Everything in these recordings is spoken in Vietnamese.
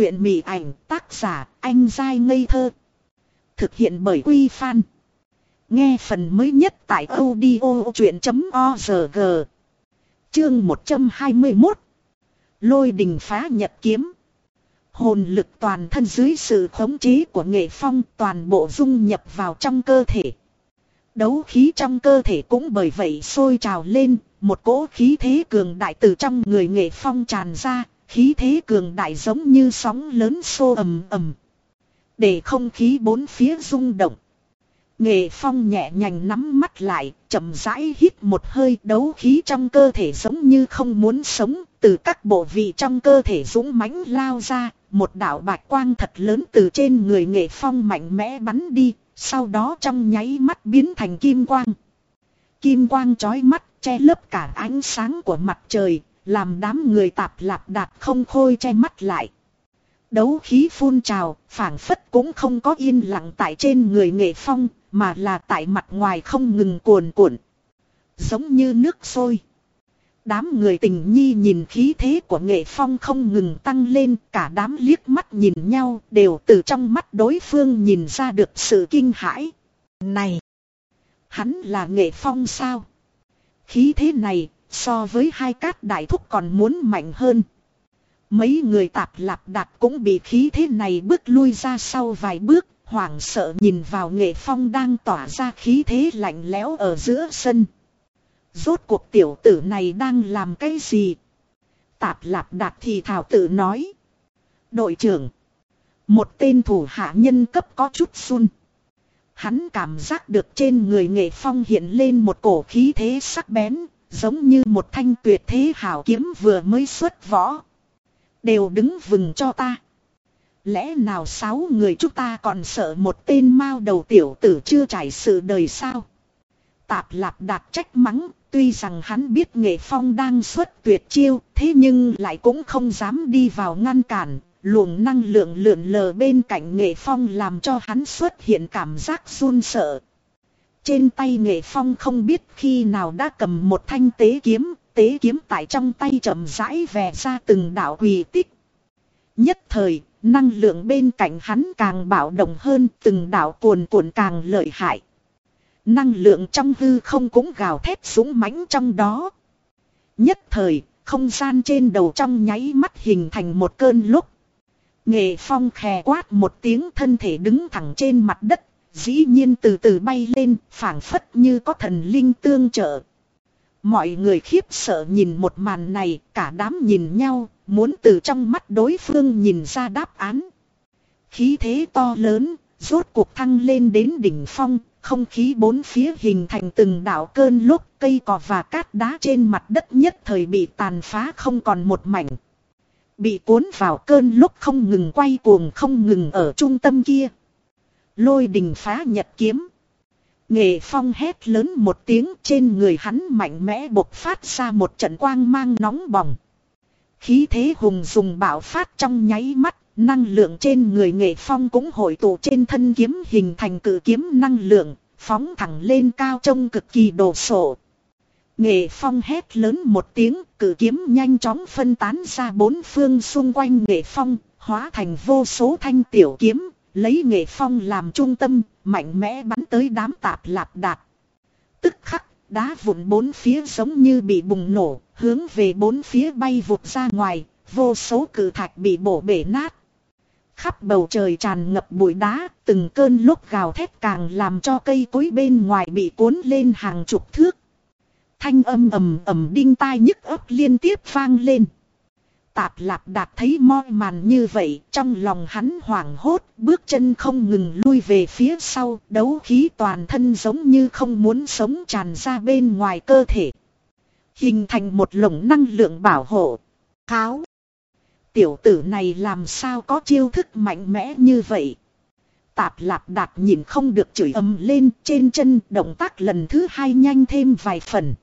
truyện mị ảnh tác giả anh dai ngây thơ. Thực hiện bởi Quy Phan. Nghe phần mới nhất tại audio chuyện.org. Chương 121. Lôi đình phá nhật kiếm. Hồn lực toàn thân dưới sự khống chế của nghệ phong toàn bộ dung nhập vào trong cơ thể. Đấu khí trong cơ thể cũng bởi vậy sôi trào lên, một cỗ khí thế cường đại từ trong người nghệ phong tràn ra, khí thế cường đại giống như sóng lớn xô ầm ầm. Để không khí bốn phía rung động. Nghệ phong nhẹ nhàng nắm mắt lại, chậm rãi hít một hơi đấu khí trong cơ thể giống như không muốn sống, từ các bộ vị trong cơ thể dũng mãnh lao ra, một đạo bạch quang thật lớn từ trên người nghệ phong mạnh mẽ bắn đi, sau đó trong nháy mắt biến thành kim quang. Kim quang chói mắt, che lấp cả ánh sáng của mặt trời, làm đám người tạp lạp đạp không khôi che mắt lại. Đấu khí phun trào, phảng phất cũng không có yên lặng tại trên người nghệ phong, mà là tại mặt ngoài không ngừng cuồn cuộn. Giống như nước sôi. Đám người tình nhi nhìn khí thế của nghệ phong không ngừng tăng lên, cả đám liếc mắt nhìn nhau, đều từ trong mắt đối phương nhìn ra được sự kinh hãi. Này! Hắn là nghệ phong sao? Khí thế này, so với hai cát đại thúc còn muốn mạnh hơn. Mấy người tạp lạp đạt cũng bị khí thế này bước lui ra sau vài bước, hoảng sợ nhìn vào nghệ phong đang tỏa ra khí thế lạnh lẽo ở giữa sân. Rốt cuộc tiểu tử này đang làm cái gì? Tạp lạp đạt thì thảo tử nói. Đội trưởng. Một tên thủ hạ nhân cấp có chút run. Hắn cảm giác được trên người nghệ phong hiện lên một cổ khí thế sắc bén, giống như một thanh tuyệt thế hảo kiếm vừa mới xuất võ. Đều đứng vừng cho ta. Lẽ nào sáu người chúng ta còn sợ một tên mao đầu tiểu tử chưa trải sự đời sao? Tạp lạp đạt trách mắng, tuy rằng hắn biết nghệ phong đang xuất tuyệt chiêu, thế nhưng lại cũng không dám đi vào ngăn cản. Luồng năng lượng lượn lờ bên cạnh nghệ phong làm cho hắn xuất hiện cảm giác run sợ. Trên tay nghệ phong không biết khi nào đã cầm một thanh tế kiếm, tế kiếm tại trong tay chậm rãi vè ra từng đạo quỳ tích. Nhất thời, năng lượng bên cạnh hắn càng bạo động hơn từng đạo cuồn cuộn càng lợi hại. Năng lượng trong hư không cũng gào thét súng mãnh trong đó. Nhất thời, không gian trên đầu trong nháy mắt hình thành một cơn lúc. Nghệ phong khè quát một tiếng thân thể đứng thẳng trên mặt đất, dĩ nhiên từ từ bay lên, phảng phất như có thần linh tương trợ. Mọi người khiếp sợ nhìn một màn này, cả đám nhìn nhau, muốn từ trong mắt đối phương nhìn ra đáp án. Khí thế to lớn, rốt cuộc thăng lên đến đỉnh phong, không khí bốn phía hình thành từng đảo cơn lốc, cây cỏ và cát đá trên mặt đất nhất thời bị tàn phá không còn một mảnh. Bị cuốn vào cơn lúc không ngừng quay cuồng không ngừng ở trung tâm kia. Lôi đình phá nhật kiếm. Nghệ phong hét lớn một tiếng trên người hắn mạnh mẽ bộc phát ra một trận quang mang nóng bỏng. Khí thế hùng dùng bạo phát trong nháy mắt, năng lượng trên người nghệ phong cũng hội tụ trên thân kiếm hình thành cử kiếm năng lượng, phóng thẳng lên cao trông cực kỳ đồ sộ. Nghệ phong hét lớn một tiếng, cử kiếm nhanh chóng phân tán ra bốn phương xung quanh nghệ phong, hóa thành vô số thanh tiểu kiếm, lấy nghệ phong làm trung tâm, mạnh mẽ bắn tới đám tạp lạp đạp. Tức khắc, đá vụn bốn phía giống như bị bùng nổ, hướng về bốn phía bay vụt ra ngoài, vô số cử thạch bị bổ bể nát. Khắp bầu trời tràn ngập bụi đá, từng cơn lúc gào thét càng làm cho cây cối bên ngoài bị cuốn lên hàng chục thước. Thanh âm ầm ầm đinh tai nhức ấp liên tiếp vang lên. Tạp lạp đạt thấy mo màn như vậy, trong lòng hắn hoảng hốt, bước chân không ngừng lui về phía sau, đấu khí toàn thân giống như không muốn sống tràn ra bên ngoài cơ thể. Hình thành một lồng năng lượng bảo hộ. Kháo. Tiểu tử này làm sao có chiêu thức mạnh mẽ như vậy? Tạp lạp đạt nhìn không được chửi ầm lên trên chân động tác lần thứ hai nhanh thêm vài phần.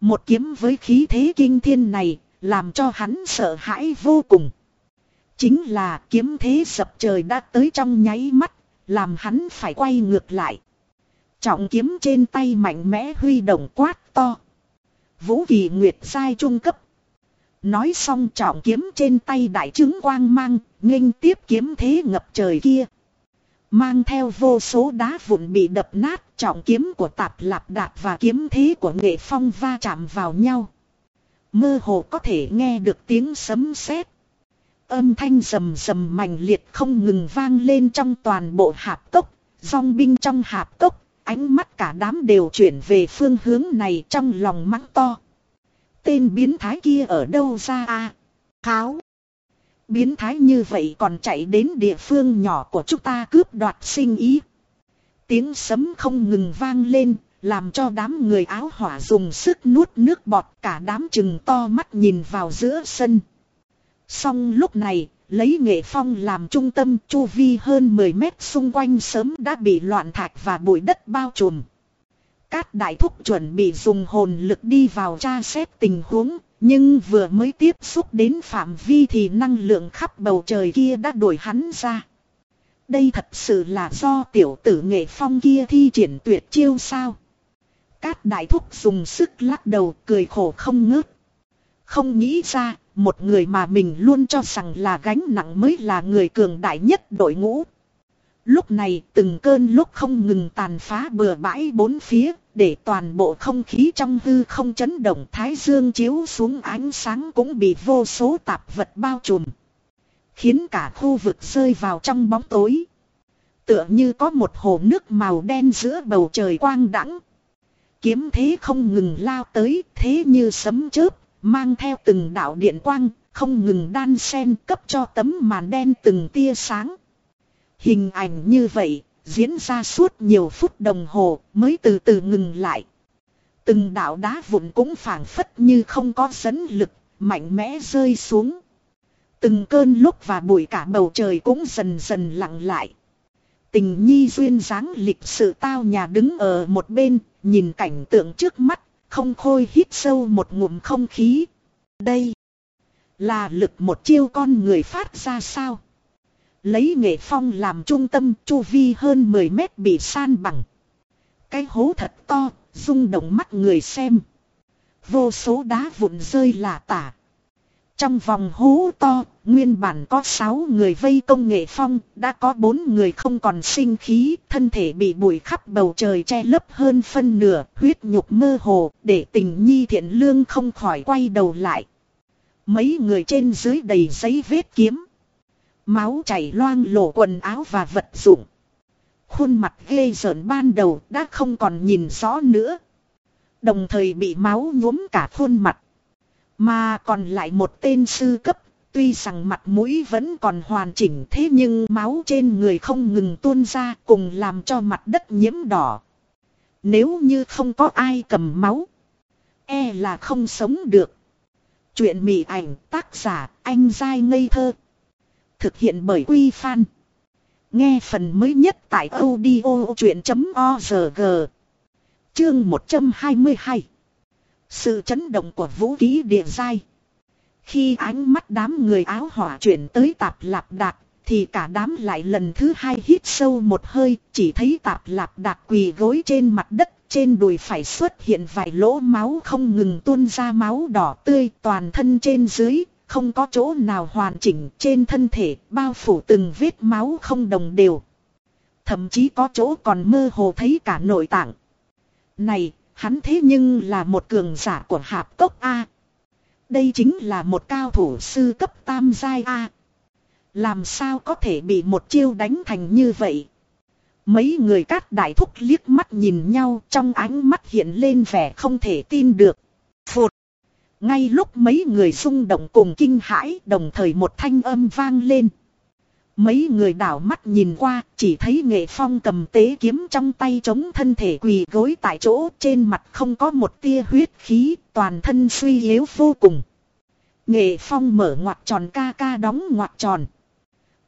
Một kiếm với khí thế kinh thiên này làm cho hắn sợ hãi vô cùng. Chính là kiếm thế sập trời đã tới trong nháy mắt, làm hắn phải quay ngược lại. Trọng kiếm trên tay mạnh mẽ huy động quát to. Vũ kỳ nguyệt sai trung cấp. Nói xong trọng kiếm trên tay đại trứng quang mang, nghênh tiếp kiếm thế ngập trời kia. Mang theo vô số đá vụn bị đập nát, trọng kiếm của tạp lạp đạt và kiếm thế của nghệ phong va chạm vào nhau. Mơ hồ có thể nghe được tiếng sấm sét. Âm thanh rầm rầm mạnh liệt không ngừng vang lên trong toàn bộ hạp tốc, dòng binh trong hạp tốc, ánh mắt cả đám đều chuyển về phương hướng này trong lòng mắng to. Tên biến thái kia ở đâu ra a? Kháo. Biến thái như vậy còn chạy đến địa phương nhỏ của chúng ta cướp đoạt sinh ý. Tiếng sấm không ngừng vang lên, làm cho đám người áo hỏa dùng sức nuốt nước bọt cả đám chừng to mắt nhìn vào giữa sân. Xong lúc này, lấy nghệ phong làm trung tâm chu vi hơn 10 mét xung quanh sớm đã bị loạn thạch và bụi đất bao trùm. Cát đại thúc chuẩn bị dùng hồn lực đi vào tra xét tình huống, nhưng vừa mới tiếp xúc đến phạm vi thì năng lượng khắp bầu trời kia đã đuổi hắn ra. Đây thật sự là do tiểu tử nghệ phong kia thi triển tuyệt chiêu sao. Cát đại thúc dùng sức lắc đầu cười khổ không ngớt. Không nghĩ ra, một người mà mình luôn cho rằng là gánh nặng mới là người cường đại nhất đội ngũ. Lúc này từng cơn lúc không ngừng tàn phá bừa bãi bốn phía, để toàn bộ không khí trong hư không chấn động thái dương chiếu xuống ánh sáng cũng bị vô số tạp vật bao trùm. Khiến cả khu vực rơi vào trong bóng tối. Tựa như có một hồ nước màu đen giữa bầu trời quang đãng Kiếm thế không ngừng lao tới thế như sấm chớp, mang theo từng đạo điện quang, không ngừng đan sen cấp cho tấm màn đen từng tia sáng. Hình ảnh như vậy, diễn ra suốt nhiều phút đồng hồ mới từ từ ngừng lại. Từng đạo đá vụn cũng phảng phất như không có dẫn lực, mạnh mẽ rơi xuống. Từng cơn lúc và bụi cả bầu trời cũng dần dần lặng lại. Tình nhi duyên dáng lịch sự tao nhà đứng ở một bên, nhìn cảnh tượng trước mắt, không khôi hít sâu một ngụm không khí. Đây là lực một chiêu con người phát ra sao? Lấy nghệ phong làm trung tâm chu vi hơn 10 mét bị san bằng. Cái hố thật to, rung động mắt người xem. Vô số đá vụn rơi là tả. Trong vòng hố to, nguyên bản có 6 người vây công nghệ phong, đã có 4 người không còn sinh khí, thân thể bị bụi khắp bầu trời che lấp hơn phân nửa, huyết nhục mơ hồ, để tình nhi thiện lương không khỏi quay đầu lại. Mấy người trên dưới đầy giấy vết kiếm. Máu chảy loang lổ quần áo và vật dụng. Khuôn mặt ghê rợn ban đầu đã không còn nhìn rõ nữa. Đồng thời bị máu nhuốm cả khuôn mặt. Mà còn lại một tên sư cấp, tuy rằng mặt mũi vẫn còn hoàn chỉnh thế nhưng máu trên người không ngừng tuôn ra cùng làm cho mặt đất nhiễm đỏ. Nếu như không có ai cầm máu, e là không sống được. Chuyện mị ảnh tác giả anh dai ngây thơ. Thực hiện bởi Quy Phan. Nghe phần mới nhất tại audio chuyện.org. Chương 122. Sự chấn động của vũ khí địa giai. Khi ánh mắt đám người áo hỏa chuyển tới tạp lạp đạc, thì cả đám lại lần thứ hai hít sâu một hơi, chỉ thấy tạp lạp đạc quỳ gối trên mặt đất, trên đùi phải xuất hiện vài lỗ máu không ngừng tuôn ra máu đỏ tươi toàn thân trên dưới, không có chỗ nào hoàn chỉnh trên thân thể, bao phủ từng vết máu không đồng đều. Thậm chí có chỗ còn mơ hồ thấy cả nội tạng. Này, hắn thế nhưng là một cường giả của hạp tốc A. Đây chính là một cao thủ sư cấp tam giai A. Làm sao có thể bị một chiêu đánh thành như vậy? Mấy người cát đại thúc liếc mắt nhìn nhau, trong ánh mắt hiện lên vẻ không thể tin được. Phụt! Ngay lúc mấy người xung động cùng kinh hãi, đồng thời một thanh âm vang lên. Mấy người đảo mắt nhìn qua, chỉ thấy nghệ phong cầm tế kiếm trong tay chống thân thể quỳ gối tại chỗ trên mặt không có một tia huyết khí, toàn thân suy yếu vô cùng. Nghệ phong mở ngoặt tròn ca ca đóng ngoặt tròn.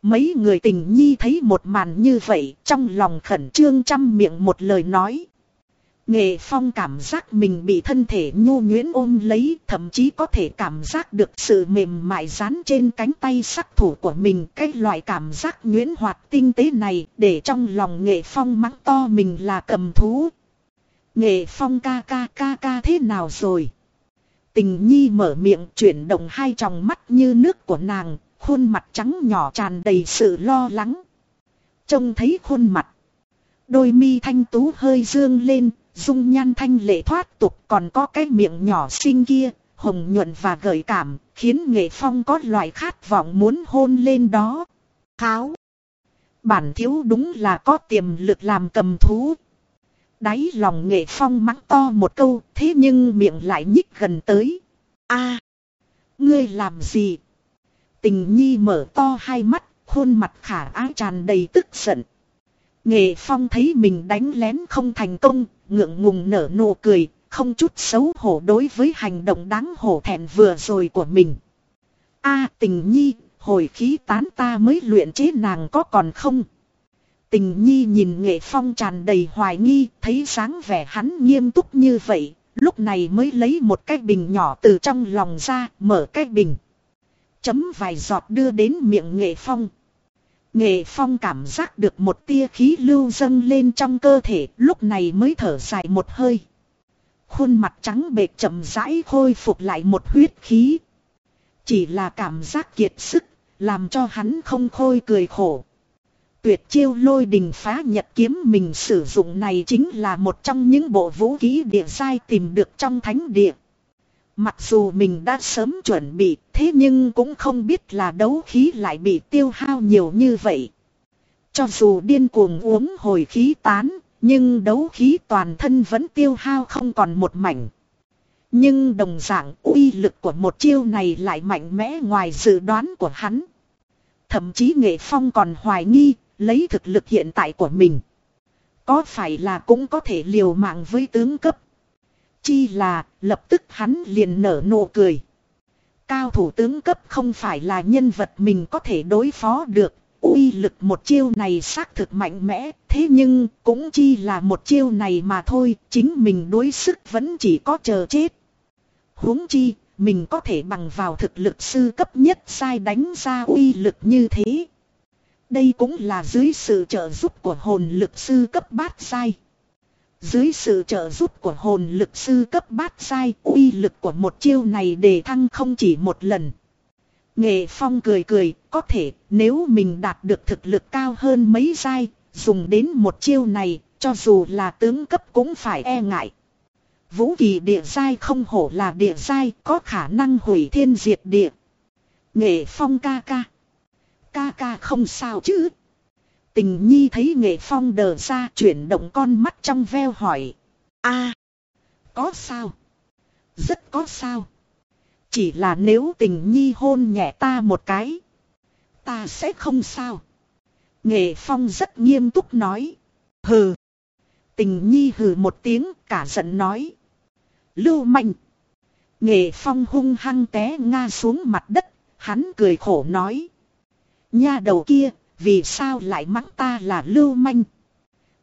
Mấy người tình nhi thấy một màn như vậy, trong lòng khẩn trương trăm miệng một lời nói. Nghệ Phong cảm giác mình bị thân thể nhu nhuyễn ôm lấy, thậm chí có thể cảm giác được sự mềm mại dán trên cánh tay sắc thủ của mình. Cái loại cảm giác nhuyễn hoạt tinh tế này để trong lòng Nghệ Phong mắng to mình là cầm thú. Nghệ Phong ca ca ca ca thế nào rồi? Tình nhi mở miệng chuyển động hai tròng mắt như nước của nàng, khuôn mặt trắng nhỏ tràn đầy sự lo lắng. Trông thấy khuôn mặt. Đôi mi thanh tú hơi dương lên, dung nhan thanh lệ thoát tục còn có cái miệng nhỏ xinh kia, hồng nhuận và gợi cảm, khiến nghệ phong có loại khát vọng muốn hôn lên đó. Kháo. Bản thiếu đúng là có tiềm lực làm cầm thú. Đáy lòng nghệ phong mắng to một câu, thế nhưng miệng lại nhích gần tới. a ngươi làm gì? Tình nhi mở to hai mắt, khuôn mặt khả ái tràn đầy tức giận. Nghệ phong thấy mình đánh lén không thành công, ngượng ngùng nở nụ cười, không chút xấu hổ đối với hành động đáng hổ thẹn vừa rồi của mình. a tình nhi, hồi khí tán ta mới luyện chế nàng có còn không? Tình nhi nhìn nghệ phong tràn đầy hoài nghi, thấy sáng vẻ hắn nghiêm túc như vậy, lúc này mới lấy một cái bình nhỏ từ trong lòng ra, mở cái bình. Chấm vài giọt đưa đến miệng nghệ phong. Nghệ phong cảm giác được một tia khí lưu dâng lên trong cơ thể, lúc này mới thở dài một hơi. Khuôn mặt trắng bệt chậm rãi khôi phục lại một huyết khí. Chỉ là cảm giác kiệt sức, làm cho hắn không khôi cười khổ. Tuyệt chiêu lôi đình phá nhật kiếm mình sử dụng này chính là một trong những bộ vũ khí địa sai tìm được trong thánh địa. Mặc dù mình đã sớm chuẩn bị, thế nhưng cũng không biết là đấu khí lại bị tiêu hao nhiều như vậy. Cho dù điên cuồng uống hồi khí tán, nhưng đấu khí toàn thân vẫn tiêu hao không còn một mảnh. Nhưng đồng dạng uy lực của một chiêu này lại mạnh mẽ ngoài dự đoán của hắn. Thậm chí nghệ phong còn hoài nghi, lấy thực lực hiện tại của mình. Có phải là cũng có thể liều mạng với tướng cấp. Chi là, lập tức hắn liền nở nụ cười. Cao thủ tướng cấp không phải là nhân vật mình có thể đối phó được. uy lực một chiêu này xác thực mạnh mẽ, thế nhưng cũng chi là một chiêu này mà thôi, chính mình đối sức vẫn chỉ có chờ chết. huống chi, mình có thể bằng vào thực lực sư cấp nhất sai đánh ra uy lực như thế. Đây cũng là dưới sự trợ giúp của hồn lực sư cấp bát sai. Dưới sự trợ giúp của hồn lực sư cấp bát sai, uy lực của một chiêu này đề thăng không chỉ một lần. Nghệ Phong cười cười, có thể nếu mình đạt được thực lực cao hơn mấy sai dùng đến một chiêu này, cho dù là tướng cấp cũng phải e ngại. Vũ kỳ địa sai không hổ là địa sai có khả năng hủy thiên diệt địa. Nghệ Phong ca ca. Ca ca không sao chứ. Tình nhi thấy nghệ phong đờ ra chuyển động con mắt trong veo hỏi. a có sao? Rất có sao. Chỉ là nếu tình nhi hôn nhẹ ta một cái. Ta sẽ không sao. Nghệ phong rất nghiêm túc nói. Hừ. Tình nhi hừ một tiếng cả giận nói. Lưu Mạnh. Nghệ phong hung hăng té nga xuống mặt đất. Hắn cười khổ nói. Nha đầu kia, vì sao lại mắng ta là lưu manh?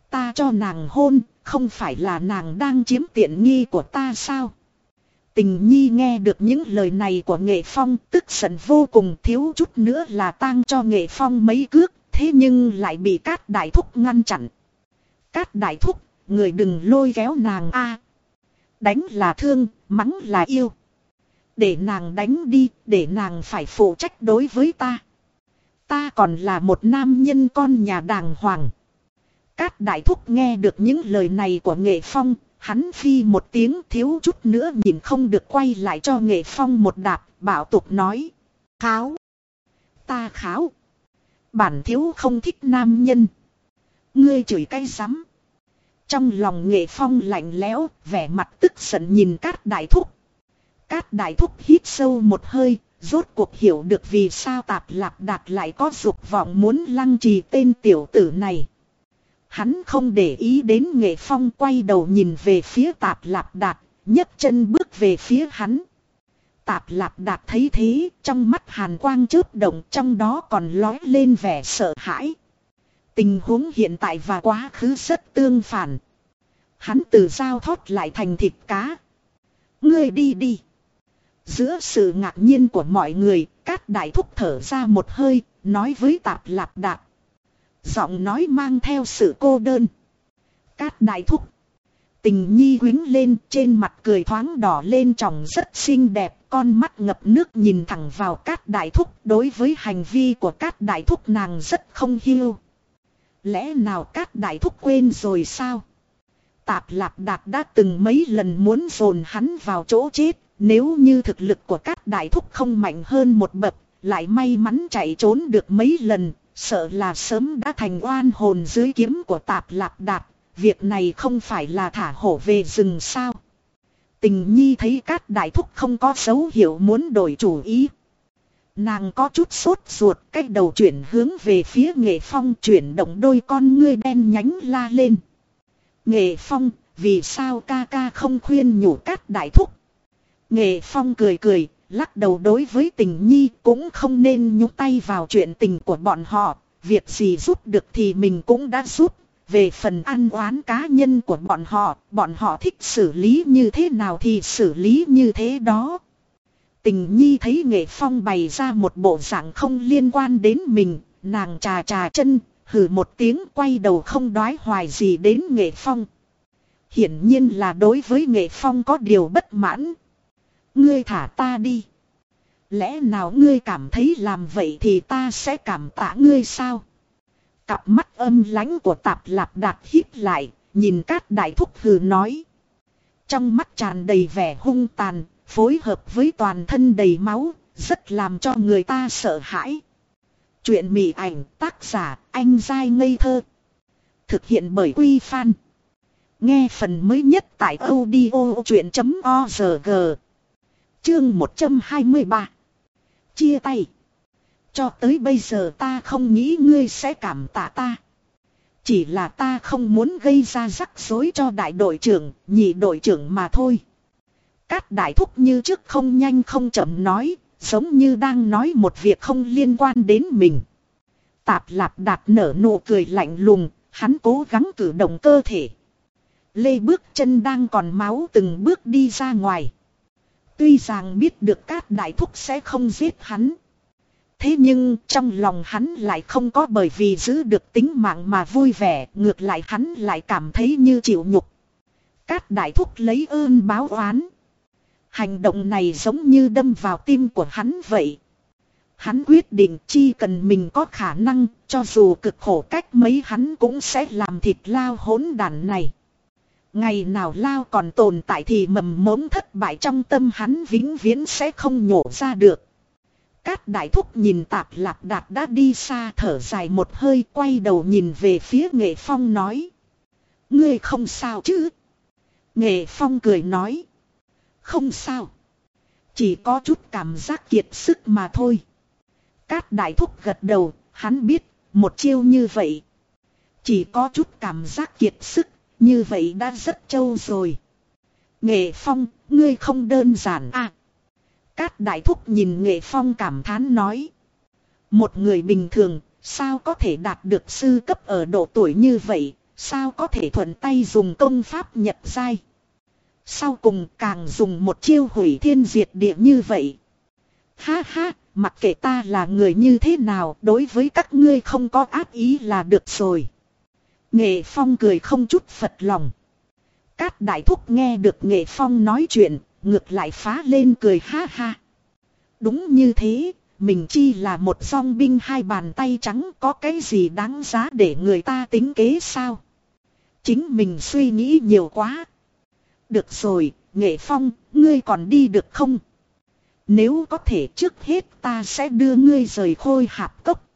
Ta cho nàng hôn, không phải là nàng đang chiếm tiện nghi của ta sao? Tình nhi nghe được những lời này của nghệ phong tức giận vô cùng thiếu chút nữa là tang cho nghệ phong mấy cước, thế nhưng lại bị cát đại thúc ngăn chặn. Cát đại thúc, người đừng lôi kéo nàng a Đánh là thương, mắng là yêu. Để nàng đánh đi, để nàng phải phụ trách đối với ta. Ta còn là một nam nhân con nhà đàng hoàng. Cát đại thúc nghe được những lời này của nghệ phong, hắn phi một tiếng thiếu chút nữa nhìn không được quay lại cho nghệ phong một đạp, bảo tục nói. Kháo. Ta kháo. Bản thiếu không thích nam nhân. Ngươi chửi cay rắm. Trong lòng nghệ phong lạnh lẽo, vẻ mặt tức giận nhìn cát đại thúc. Cát đại thúc hít sâu một hơi, Rốt cuộc hiểu được vì sao tạp lạp đạt lại có dục vọng muốn lăng trì tên tiểu tử này. Hắn không để ý đến nghệ phong quay đầu nhìn về phía tạp lạp đạt, nhấc chân bước về phía hắn. Tạp lạp đạt thấy thế, trong mắt hàn quang chớp động trong đó còn lói lên vẻ sợ hãi. Tình huống hiện tại và quá khứ rất tương phản. Hắn từ dao thoát lại thành thịt cá. Ngươi đi đi. Giữa sự ngạc nhiên của mọi người, Cát Đại Thúc thở ra một hơi, nói với Tạp Lạp Đạp. Giọng nói mang theo sự cô đơn. Cát Đại Thúc. Tình nhi quyến lên trên mặt cười thoáng đỏ lên tròng rất xinh đẹp. Con mắt ngập nước nhìn thẳng vào cát đại thúc. Đối với hành vi của cát đại thúc nàng rất không hiu. Lẽ nào cát đại thúc quên rồi sao? Tạp lạp đạp đã từng mấy lần muốn dồn hắn vào chỗ chết. Nếu như thực lực của các đại thúc không mạnh hơn một bậc. Lại may mắn chạy trốn được mấy lần. Sợ là sớm đã thành oan hồn dưới kiếm của tạp lạp đạp. Việc này không phải là thả hổ về rừng sao. Tình nhi thấy các đại thúc không có dấu hiệu muốn đổi chủ ý. Nàng có chút sốt ruột cách đầu chuyển hướng về phía nghệ phong chuyển động đôi con ngươi đen nhánh la lên. Nghệ phong, vì sao ca ca không khuyên nhủ các đại thúc. Nghệ phong cười cười, lắc đầu đối với tình nhi cũng không nên nhúng tay vào chuyện tình của bọn họ. Việc gì giúp được thì mình cũng đã giúp. Về phần ăn oán cá nhân của bọn họ, bọn họ thích xử lý như thế nào thì xử lý như thế đó. Tình nhi thấy nghệ phong bày ra một bộ dạng không liên quan đến mình, nàng trà trà chân, hừ một tiếng quay đầu không đoái hoài gì đến nghệ phong. Hiển nhiên là đối với nghệ phong có điều bất mãn. Ngươi thả ta đi. Lẽ nào ngươi cảm thấy làm vậy thì ta sẽ cảm tạ ngươi sao? Cặp mắt âm lãnh của tạp lạp đạt hít lại, nhìn cát đại thúc hừ nói. Trong mắt tràn đầy vẻ hung tàn, phối hợp với toàn thân đầy máu, rất làm cho người ta sợ hãi. Chuyện mị ảnh tác giả anh dai ngây thơ. Thực hiện bởi Quy Phan. Nghe phần mới nhất tại audio chuyện.org. Chương 123. Chia tay. Cho tới bây giờ ta không nghĩ ngươi sẽ cảm tạ ta. Chỉ là ta không muốn gây ra rắc rối cho đại đội trưởng, nhị đội trưởng mà thôi. Cát đại thúc như trước không nhanh không chậm nói, giống như đang nói một việc không liên quan đến mình. Tạp lạp đạt nở nụ cười lạnh lùng, hắn cố gắng cử động cơ thể. Lê bước chân đang còn máu từng bước đi ra ngoài. Tuy rằng biết được cát đại thúc sẽ không giết hắn. Thế nhưng trong lòng hắn lại không có bởi vì giữ được tính mạng mà vui vẻ, ngược lại hắn lại cảm thấy như chịu nhục. Cát đại thúc lấy ơn báo oán. Hành động này giống như đâm vào tim của hắn vậy. Hắn quyết định chi cần mình có khả năng, cho dù cực khổ cách mấy hắn cũng sẽ làm thịt lao hỗn đàn này. Ngày nào lao còn tồn tại thì mầm mống thất bại trong tâm hắn vĩnh viễn sẽ không nhổ ra được. Cát đại thúc nhìn tạp lạp đạt đã đi xa thở dài một hơi quay đầu nhìn về phía nghệ phong nói. Ngươi không sao chứ? Nghệ phong cười nói. Không sao. Chỉ có chút cảm giác kiệt sức mà thôi. Cát đại thúc gật đầu, hắn biết, một chiêu như vậy. Chỉ có chút cảm giác kiệt sức, như vậy đã rất trâu rồi. Nghệ phong, ngươi không đơn giản à. Cát đại thúc nhìn nghệ phong cảm thán nói. Một người bình thường, sao có thể đạt được sư cấp ở độ tuổi như vậy, sao có thể thuận tay dùng công pháp nhập giai. Sau cùng càng dùng một chiêu hủy thiên diệt địa như vậy. Ha ha, mặc kệ ta là người như thế nào, đối với các ngươi không có ác ý là được rồi. Nghệ Phong cười không chút phật lòng. Cát đại thúc nghe được Nghệ Phong nói chuyện, ngược lại phá lên cười ha ha. Đúng như thế, mình chi là một song binh hai bàn tay trắng có cái gì đáng giá để người ta tính kế sao? Chính mình suy nghĩ nhiều quá. Được rồi, Nghệ Phong, ngươi còn đi được không? Nếu có thể trước hết ta sẽ đưa ngươi rời khôi hạp cốc.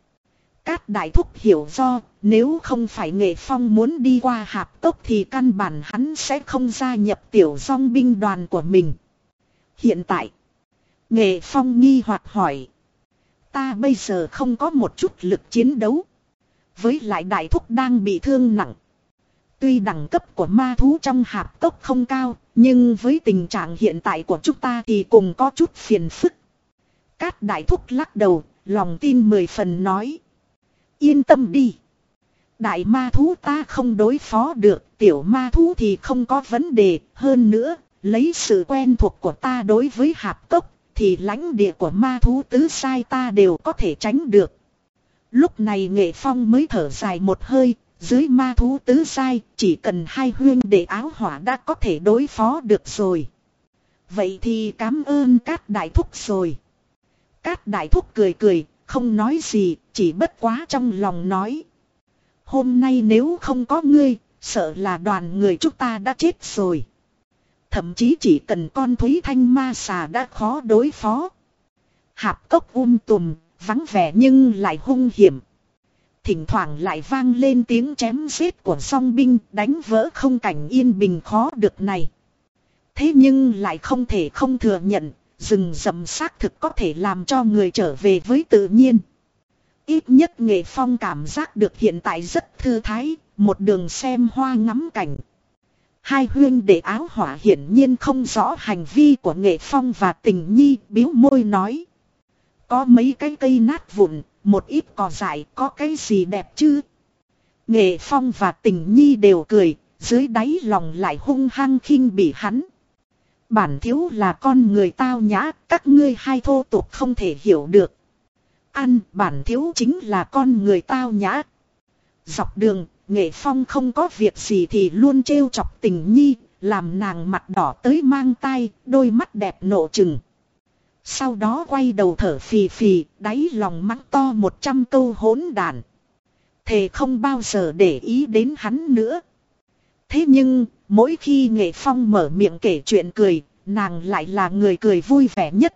Cát đại thúc hiểu do, nếu không phải nghệ phong muốn đi qua hạp tốc thì căn bản hắn sẽ không gia nhập tiểu song binh đoàn của mình. Hiện tại, nghệ phong nghi hoặc hỏi. Ta bây giờ không có một chút lực chiến đấu. Với lại đại thúc đang bị thương nặng. Tuy đẳng cấp của ma thú trong hạp tốc không cao, nhưng với tình trạng hiện tại của chúng ta thì cùng có chút phiền phức. Cát đại thúc lắc đầu, lòng tin mười phần nói. Yên tâm đi. Đại ma thú ta không đối phó được, tiểu ma thú thì không có vấn đề, hơn nữa, lấy sự quen thuộc của ta đối với hạp cốc, thì lãnh địa của ma thú tứ sai ta đều có thể tránh được. Lúc này nghệ phong mới thở dài một hơi, dưới ma thú tứ sai, chỉ cần hai huyên để áo hỏa đã có thể đối phó được rồi. Vậy thì cảm ơn các đại thúc rồi. Các đại thúc cười cười, không nói gì, chỉ bất quá trong lòng nói. Hôm nay nếu không có ngươi, sợ là đoàn người chúng ta đã chết rồi. Thậm chí chỉ cần con Thúy Thanh Ma xà đã khó đối phó. Hạp cốc um tùm, vắng vẻ nhưng lại hung hiểm. Thỉnh thoảng lại vang lên tiếng chém giết của song binh đánh vỡ không cảnh yên bình khó được này. Thế nhưng lại không thể không thừa nhận, rừng rậm xác thực có thể làm cho người trở về với tự nhiên. Ít nhất nghệ phong cảm giác được hiện tại rất thư thái, một đường xem hoa ngắm cảnh. Hai huyên để áo hỏa hiển nhiên không rõ hành vi của nghệ phong và tình nhi biếu môi nói. Có mấy cái cây nát vụn, một ít cỏ dại có cái gì đẹp chứ? Nghệ phong và tình nhi đều cười, dưới đáy lòng lại hung hăng khinh bị hắn. Bản thiếu là con người tao nhã, các ngươi hai thô tục không thể hiểu được. Ăn, bản thiếu chính là con người tao nhã. Dọc đường, nghệ phong không có việc gì thì luôn trêu chọc tình nhi, làm nàng mặt đỏ tới mang tay, đôi mắt đẹp nộ chừng. Sau đó quay đầu thở phì phì, đáy lòng mắng to một trăm câu hỗn đàn. Thề không bao giờ để ý đến hắn nữa. Thế nhưng, mỗi khi nghệ phong mở miệng kể chuyện cười, nàng lại là người cười vui vẻ nhất.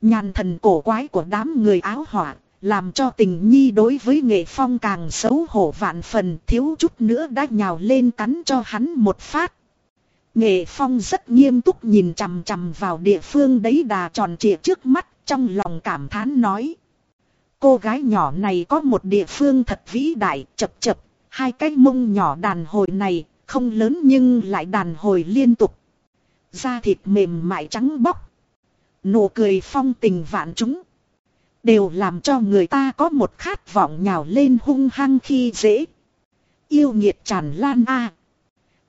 Nhàn thần cổ quái của đám người áo hỏa, làm cho tình nhi đối với nghệ phong càng xấu hổ vạn phần thiếu chút nữa đã nhào lên cắn cho hắn một phát. Nghệ phong rất nghiêm túc nhìn chằm chằm vào địa phương đấy đà tròn trịa trước mắt trong lòng cảm thán nói. Cô gái nhỏ này có một địa phương thật vĩ đại chập chập, hai cái mông nhỏ đàn hồi này không lớn nhưng lại đàn hồi liên tục. Da thịt mềm mại trắng bóc. Nụ cười phong tình vạn chúng. Đều làm cho người ta có một khát vọng nhào lên hung hăng khi dễ. Yêu nghiệt tràn lan a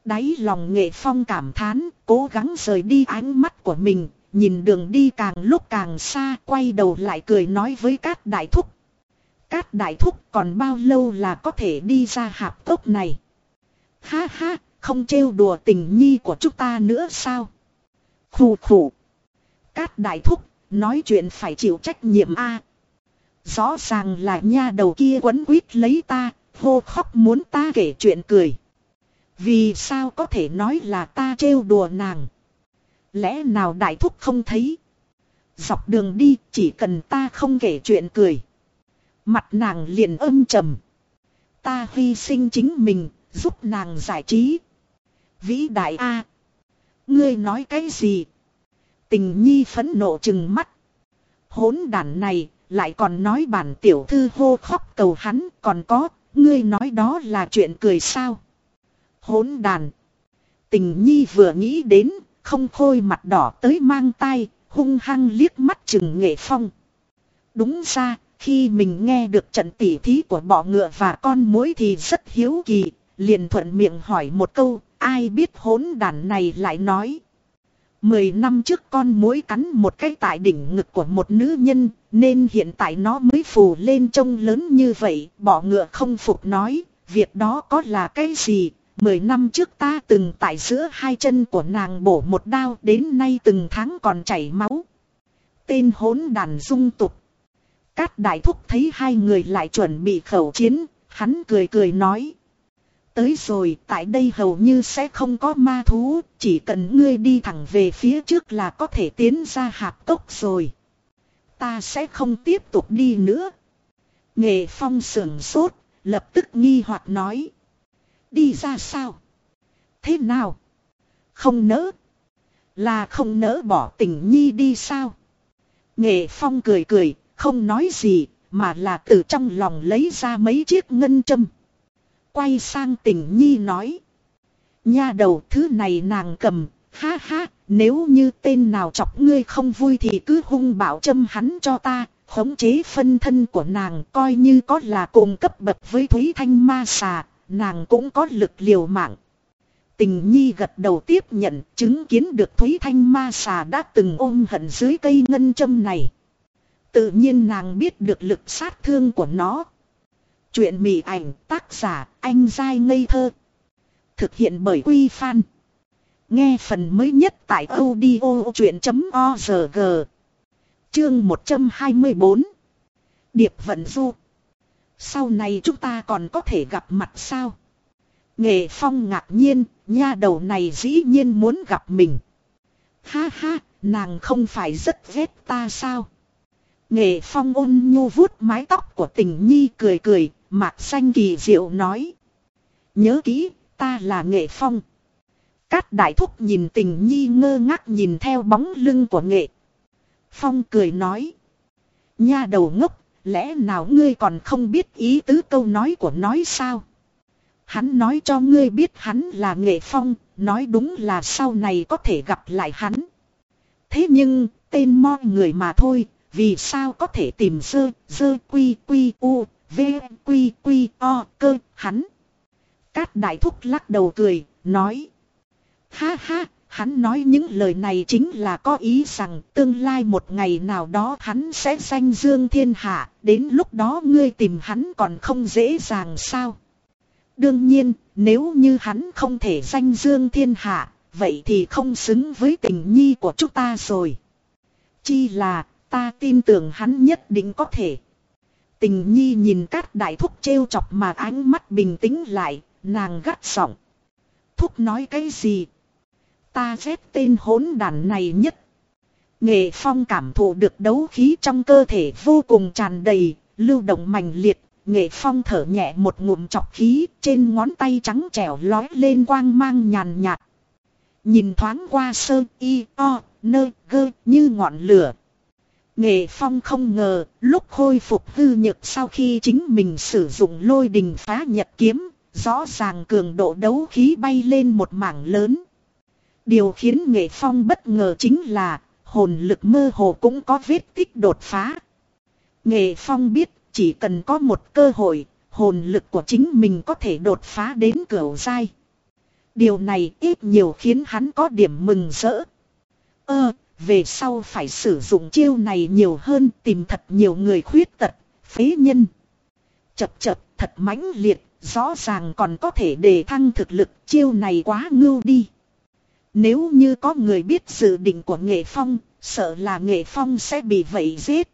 Đáy lòng nghệ phong cảm thán, cố gắng rời đi ánh mắt của mình, nhìn đường đi càng lúc càng xa, quay đầu lại cười nói với các đại thúc. Các đại thúc còn bao lâu là có thể đi ra hạp tốc này? Ha ha, không trêu đùa tình nhi của chúng ta nữa sao? Khủ khủ. Cát đại thúc, nói chuyện phải chịu trách nhiệm a. Rõ ràng là nha đầu kia quấn quýt lấy ta, hô khóc muốn ta kể chuyện cười. Vì sao có thể nói là ta trêu đùa nàng? Lẽ nào đại thúc không thấy? Dọc đường đi chỉ cần ta không kể chuyện cười. Mặt nàng liền âm trầm. Ta hy sinh chính mình, giúp nàng giải trí. Vĩ đại A. Ngươi nói cái gì? Tình nhi phẫn nộ chừng mắt. Hốn đàn này, lại còn nói bản tiểu thư hô khóc cầu hắn, còn có, ngươi nói đó là chuyện cười sao? Hốn đàn. Tình nhi vừa nghĩ đến, không khôi mặt đỏ tới mang tay, hung hăng liếc mắt chừng nghệ phong. Đúng ra, khi mình nghe được trận tỉ thí của bọ ngựa và con mối thì rất hiếu kỳ, liền thuận miệng hỏi một câu, ai biết hốn đàn này lại nói. Mười năm trước con mối cắn một cái tại đỉnh ngực của một nữ nhân, nên hiện tại nó mới phù lên trông lớn như vậy, bỏ ngựa không phục nói, việc đó có là cái gì, mười năm trước ta từng tại giữa hai chân của nàng bổ một đao đến nay từng tháng còn chảy máu. Tên hốn đàn dung tục. Cát đại thúc thấy hai người lại chuẩn bị khẩu chiến, hắn cười cười nói tới rồi, tại đây hầu như sẽ không có ma thú, chỉ cần ngươi đi thẳng về phía trước là có thể tiến ra hạp cốc rồi. Ta sẽ không tiếp tục đi nữa. Nghệ phong sườn sốt, lập tức nghi hoặc nói. Đi ra sao? Thế nào? Không nỡ. Là không nỡ bỏ tình nhi đi sao? Nghệ phong cười cười, không nói gì, mà là từ trong lòng lấy ra mấy chiếc ngân châm quay sang tình nhi nói. Nha đầu thứ này nàng cầm, ha ha, nếu như tên nào chọc ngươi không vui thì cứ hung bảo châm hắn cho ta, khống chế phân thân của nàng coi như có là cùng cấp bậc với Thúy Thanh Ma Xà, nàng cũng có lực liều mạng. Tình nhi gật đầu tiếp nhận chứng kiến được Thúy Thanh Ma Xà đã từng ôm hận dưới cây ngân châm này. Tự nhiên nàng biết được lực sát thương của nó. Chuyện mị ảnh tác giả anh dai ngây thơ. Thực hiện bởi Quy Phan. Nghe phần mới nhất tại audio chuyện.org. Chương 124. Điệp vận du. Sau này chúng ta còn có thể gặp mặt sao? Nghệ Phong ngạc nhiên, nha đầu này dĩ nhiên muốn gặp mình. Ha ha, nàng không phải rất ghét ta sao? Nghệ Phong ôn nhu vuốt mái tóc của tình nhi cười cười, mạc xanh kỳ diệu nói. Nhớ kỹ, ta là Nghệ Phong. Cát đại thúc nhìn tình nhi ngơ ngác nhìn theo bóng lưng của Nghệ. Phong cười nói. Nha đầu ngốc, lẽ nào ngươi còn không biết ý tứ câu nói của nói sao? Hắn nói cho ngươi biết hắn là nghệ phong, nói đúng là sau này có thể gặp lại hắn. Thế nhưng, tên mo người mà thôi, vì sao có thể tìm dơ, dơ quy quy u, v quy quy o cơ, hắn. Cát đại thúc lắc đầu cười, nói. Ha ha, hắn nói những lời này chính là có ý rằng tương lai một ngày nào đó hắn sẽ danh dương thiên hạ, đến lúc đó ngươi tìm hắn còn không dễ dàng sao. Đương nhiên, nếu như hắn không thể danh dương thiên hạ, vậy thì không xứng với tình nhi của chúng ta rồi. Chi là, ta tin tưởng hắn nhất định có thể. Tình nhi nhìn các đại thúc trêu chọc mà ánh mắt bình tĩnh lại, nàng gắt giọng. Thúc nói cái gì? Ta ghét tên hỗn đàn này nhất. Nghệ phong cảm thụ được đấu khí trong cơ thể vô cùng tràn đầy, lưu động mạnh liệt, Nghệ Phong thở nhẹ một ngụm chọc khí, trên ngón tay trắng trẻo lói lên quang mang nhàn nhạt. Nhìn thoáng qua sơ y o nơ gơ như ngọn lửa. Nghệ Phong không ngờ, lúc khôi phục hư nhược sau khi chính mình sử dụng lôi đình phá nhật kiếm, rõ ràng cường độ đấu khí bay lên một mảng lớn. Điều khiến Nghệ Phong bất ngờ chính là, hồn lực mơ hồ cũng có vết tích đột phá. Nghệ Phong biết chỉ cần có một cơ hội, hồn lực của chính mình có thể đột phá đến cửu dai. Điều này ít nhiều khiến hắn có điểm mừng rỡ. Ơ, về sau phải sử dụng chiêu này nhiều hơn tìm thật nhiều người khuyết tật, phế nhân. Chập chập thật mãnh liệt, rõ ràng còn có thể đề thăng thực lực chiêu này quá ngưu đi. Nếu như có người biết dự định của nghệ phong, sợ là nghệ phong sẽ bị vậy giết.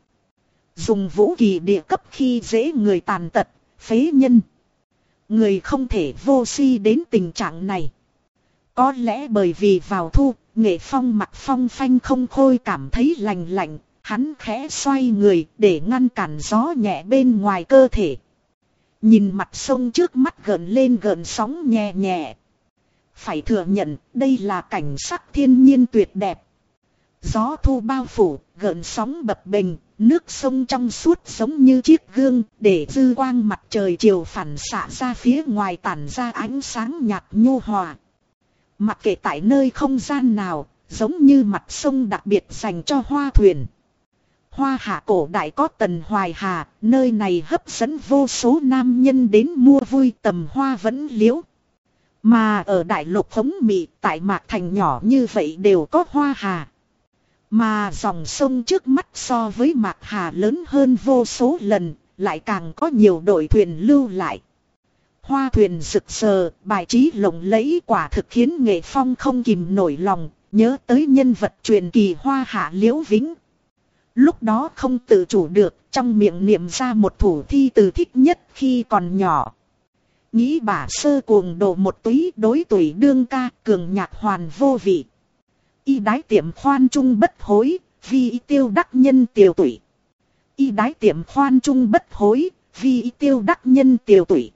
Dùng vũ kỳ địa cấp khi dễ người tàn tật, phế nhân. Người không thể vô si đến tình trạng này. Có lẽ bởi vì vào thu, nghệ phong mặt phong phanh không khôi cảm thấy lành lạnh, hắn khẽ xoay người để ngăn cản gió nhẹ bên ngoài cơ thể. Nhìn mặt sông trước mắt gần lên gần sóng nhẹ nhẹ. Phải thừa nhận đây là cảnh sắc thiên nhiên tuyệt đẹp. Gió thu bao phủ, gợn sóng bập bềnh, nước sông trong suốt giống như chiếc gương, để dư quang mặt trời chiều phản xạ ra phía ngoài tản ra ánh sáng nhạt nhu hòa. Mặc kệ tại nơi không gian nào, giống như mặt sông đặc biệt dành cho hoa thuyền. Hoa hạ cổ đại có tần hoài hà, nơi này hấp dẫn vô số nam nhân đến mua vui tầm hoa vẫn liễu. Mà ở đại lục thống mị, tại mạc thành nhỏ như vậy đều có hoa hà. Mà dòng sông trước mắt so với Mạc Hà lớn hơn vô số lần, lại càng có nhiều đội thuyền lưu lại. Hoa thuyền rực rỡ, bài trí lộng lẫy quả thực khiến nghệ phong không kìm nổi lòng, nhớ tới nhân vật truyền kỳ hoa hạ liễu vĩnh. Lúc đó không tự chủ được, trong miệng niệm ra một thủ thi từ thích nhất khi còn nhỏ. Nghĩ bà sơ cuồng đồ một túy đối tuổi đương ca cường nhạc hoàn vô vị. Y đái tiệm khoan trung bất hối, vì y tiêu đắc nhân tiểu tuổi. Y đái tiệm khoan trung bất hối, vì y tiêu đắc nhân tiểu tuổi.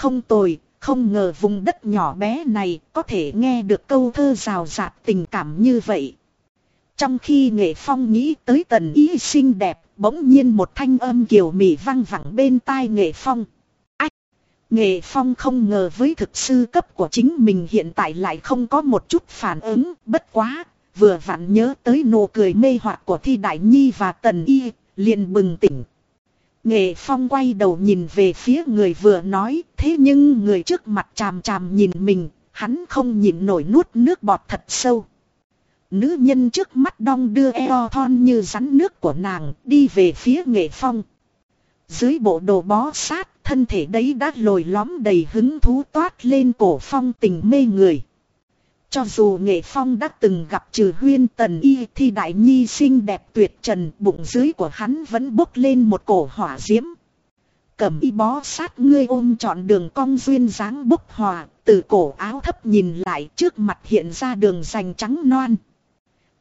Không tồi, không ngờ vùng đất nhỏ bé này có thể nghe được câu thơ rào rạt tình cảm như vậy. Trong khi nghệ phong nghĩ tới tần ý xinh đẹp, bỗng nhiên một thanh âm kiều mị văng vẳng bên tai nghệ phong. Nghệ Phong không ngờ với thực sư cấp của chính mình hiện tại lại không có một chút phản ứng, bất quá, vừa vặn nhớ tới nụ cười mê hoặc của Thi Đại Nhi và Tần Y, liền bừng tỉnh. Nghệ Phong quay đầu nhìn về phía người vừa nói, thế nhưng người trước mặt chàm chàm nhìn mình, hắn không nhìn nổi nuốt nước bọt thật sâu. Nữ nhân trước mắt đong đưa eo thon như rắn nước của nàng đi về phía Nghệ Phong. Dưới bộ đồ bó sát thân thể đấy đã lồi lõm đầy hứng thú toát lên cổ phong tình mê người. Cho dù nghệ phong đã từng gặp trừ huyên tần y thì đại nhi xinh đẹp tuyệt trần bụng dưới của hắn vẫn bốc lên một cổ hỏa diễm. Cầm y bó sát ngươi ôm trọn đường cong duyên dáng bốc hòa, từ cổ áo thấp nhìn lại trước mặt hiện ra đường dành trắng non.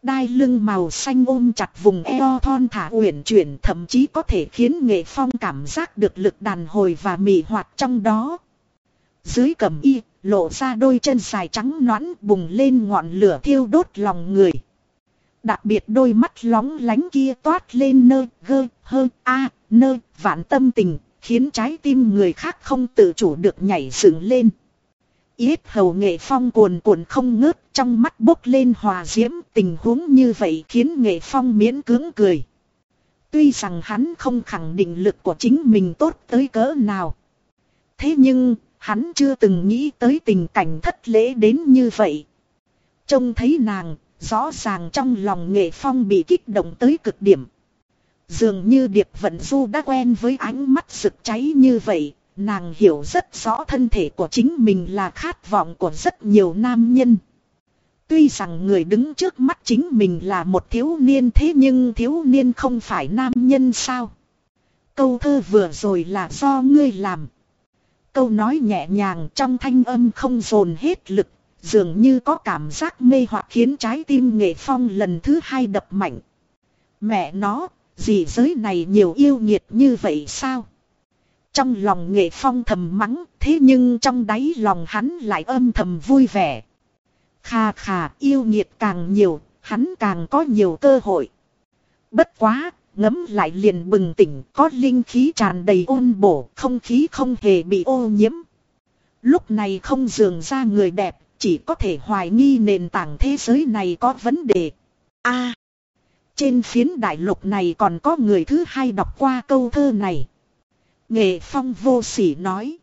Đai lưng màu xanh ôm chặt vùng eo thon thả uyển chuyển thậm chí có thể khiến nghệ phong cảm giác được lực đàn hồi và mị hoạt trong đó. Dưới cầm y, lộ ra đôi chân dài trắng nõn bùng lên ngọn lửa thiêu đốt lòng người. Đặc biệt đôi mắt lóng lánh kia toát lên nơ gơ hơ a nơ vạn tâm tình, khiến trái tim người khác không tự chủ được nhảy dựng lên. Yết hầu nghệ phong cuồn cuộn không ngớt trong mắt bốc lên hòa diễm tình huống như vậy khiến nghệ phong miễn cưỡng cười. Tuy rằng hắn không khẳng định lực của chính mình tốt tới cỡ nào. Thế nhưng, hắn chưa từng nghĩ tới tình cảnh thất lễ đến như vậy. Trông thấy nàng, rõ ràng trong lòng nghệ phong bị kích động tới cực điểm. Dường như Điệp Vận Du đã quen với ánh mắt rực cháy như vậy, nàng hiểu rất rõ thân thể của chính mình là khát vọng của rất nhiều nam nhân. Tuy rằng người đứng trước mắt chính mình là một thiếu niên thế nhưng thiếu niên không phải nam nhân sao. Câu thơ vừa rồi là do ngươi làm. Câu nói nhẹ nhàng trong thanh âm không dồn hết lực, dường như có cảm giác mê hoặc khiến trái tim nghệ phong lần thứ hai đập mạnh. Mẹ nó, gì giới này nhiều yêu nghiệt như vậy sao? Trong lòng nghệ phong thầm mắng, thế nhưng trong đáy lòng hắn lại âm thầm vui vẻ. Khà khà, yêu nghiệt càng nhiều, hắn càng có nhiều cơ hội. Bất quá, ngấm lại liền bừng tỉnh, có linh khí tràn đầy ôn bổ, không khí không hề bị ô nhiễm. Lúc này không dường ra người đẹp, chỉ có thể hoài nghi nền tảng thế giới này có vấn đề. a trên phiến đại lục này còn có người thứ hai đọc qua câu thơ này. Nghệ phong vô sỉ nói.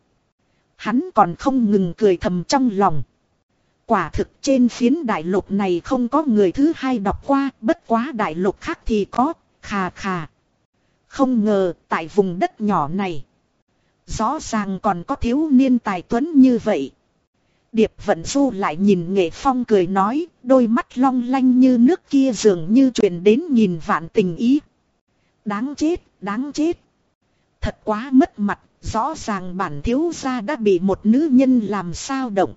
Hắn còn không ngừng cười thầm trong lòng. Quả thực trên phiến đại lục này không có người thứ hai đọc qua, bất quá đại lục khác thì có, khà khà. Không ngờ, tại vùng đất nhỏ này, rõ ràng còn có thiếu niên tài tuấn như vậy. Điệp vận du lại nhìn nghệ phong cười nói, đôi mắt long lanh như nước kia dường như truyền đến nhìn vạn tình ý. Đáng chết, đáng chết. Thật quá mất mặt, rõ ràng bản thiếu gia đã bị một nữ nhân làm sao động.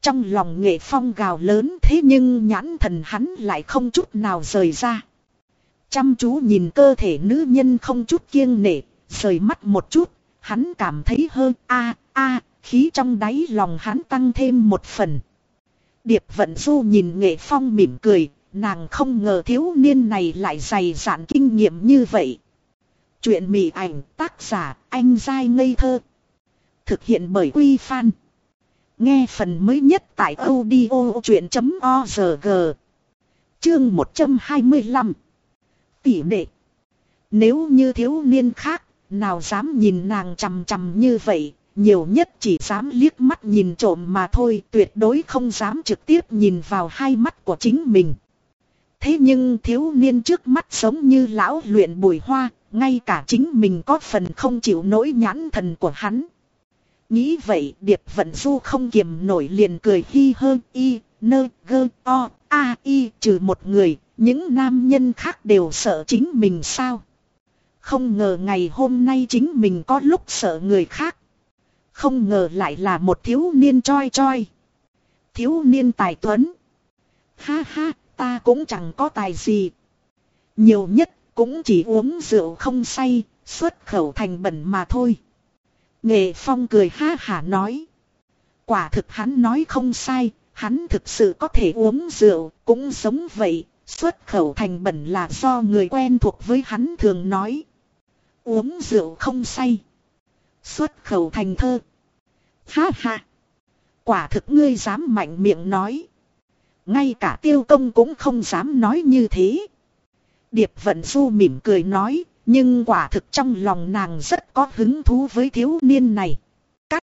Trong lòng nghệ phong gào lớn thế nhưng nhãn thần hắn lại không chút nào rời ra. Chăm chú nhìn cơ thể nữ nhân không chút kiêng nể, rời mắt một chút, hắn cảm thấy hơn a a khí trong đáy lòng hắn tăng thêm một phần. Điệp vận du nhìn nghệ phong mỉm cười, nàng không ngờ thiếu niên này lại dày dạn kinh nghiệm như vậy. Chuyện mị ảnh tác giả anh dai ngây thơ. Thực hiện bởi Quy Phan. Nghe phần mới nhất tại audio chuyện.org. Chương 125. Tỷ đệ. Nếu như thiếu niên khác, nào dám nhìn nàng chằm chằm như vậy, nhiều nhất chỉ dám liếc mắt nhìn trộm mà thôi, tuyệt đối không dám trực tiếp nhìn vào hai mắt của chính mình. Thế nhưng thiếu niên trước mắt giống như lão luyện bùi hoa, ngay cả chính mình có phần không chịu nổi nhãn thần của hắn. Nghĩ vậy điệp vận du không kiềm nổi liền cười hi hơn y, nơ, gơ, o, a, y trừ một người, những nam nhân khác đều sợ chính mình sao. Không ngờ ngày hôm nay chính mình có lúc sợ người khác. Không ngờ lại là một thiếu niên choi choi. Thiếu niên tài tuấn. Ha ha, ta cũng chẳng có tài gì. Nhiều nhất cũng chỉ uống rượu không say, xuất khẩu thành bẩn mà thôi. Nghệ Phong cười ha hả nói. Quả thực hắn nói không sai, hắn thực sự có thể uống rượu, cũng sống vậy, xuất khẩu thành bẩn là do người quen thuộc với hắn thường nói. Uống rượu không say. Xuất khẩu thành thơ. Ha ha. Quả thực ngươi dám mạnh miệng nói. Ngay cả tiêu công cũng không dám nói như thế. Điệp vận du mỉm cười nói, nhưng quả thực trong lòng nàng rất có hứng thú với thiếu niên này. Cắt.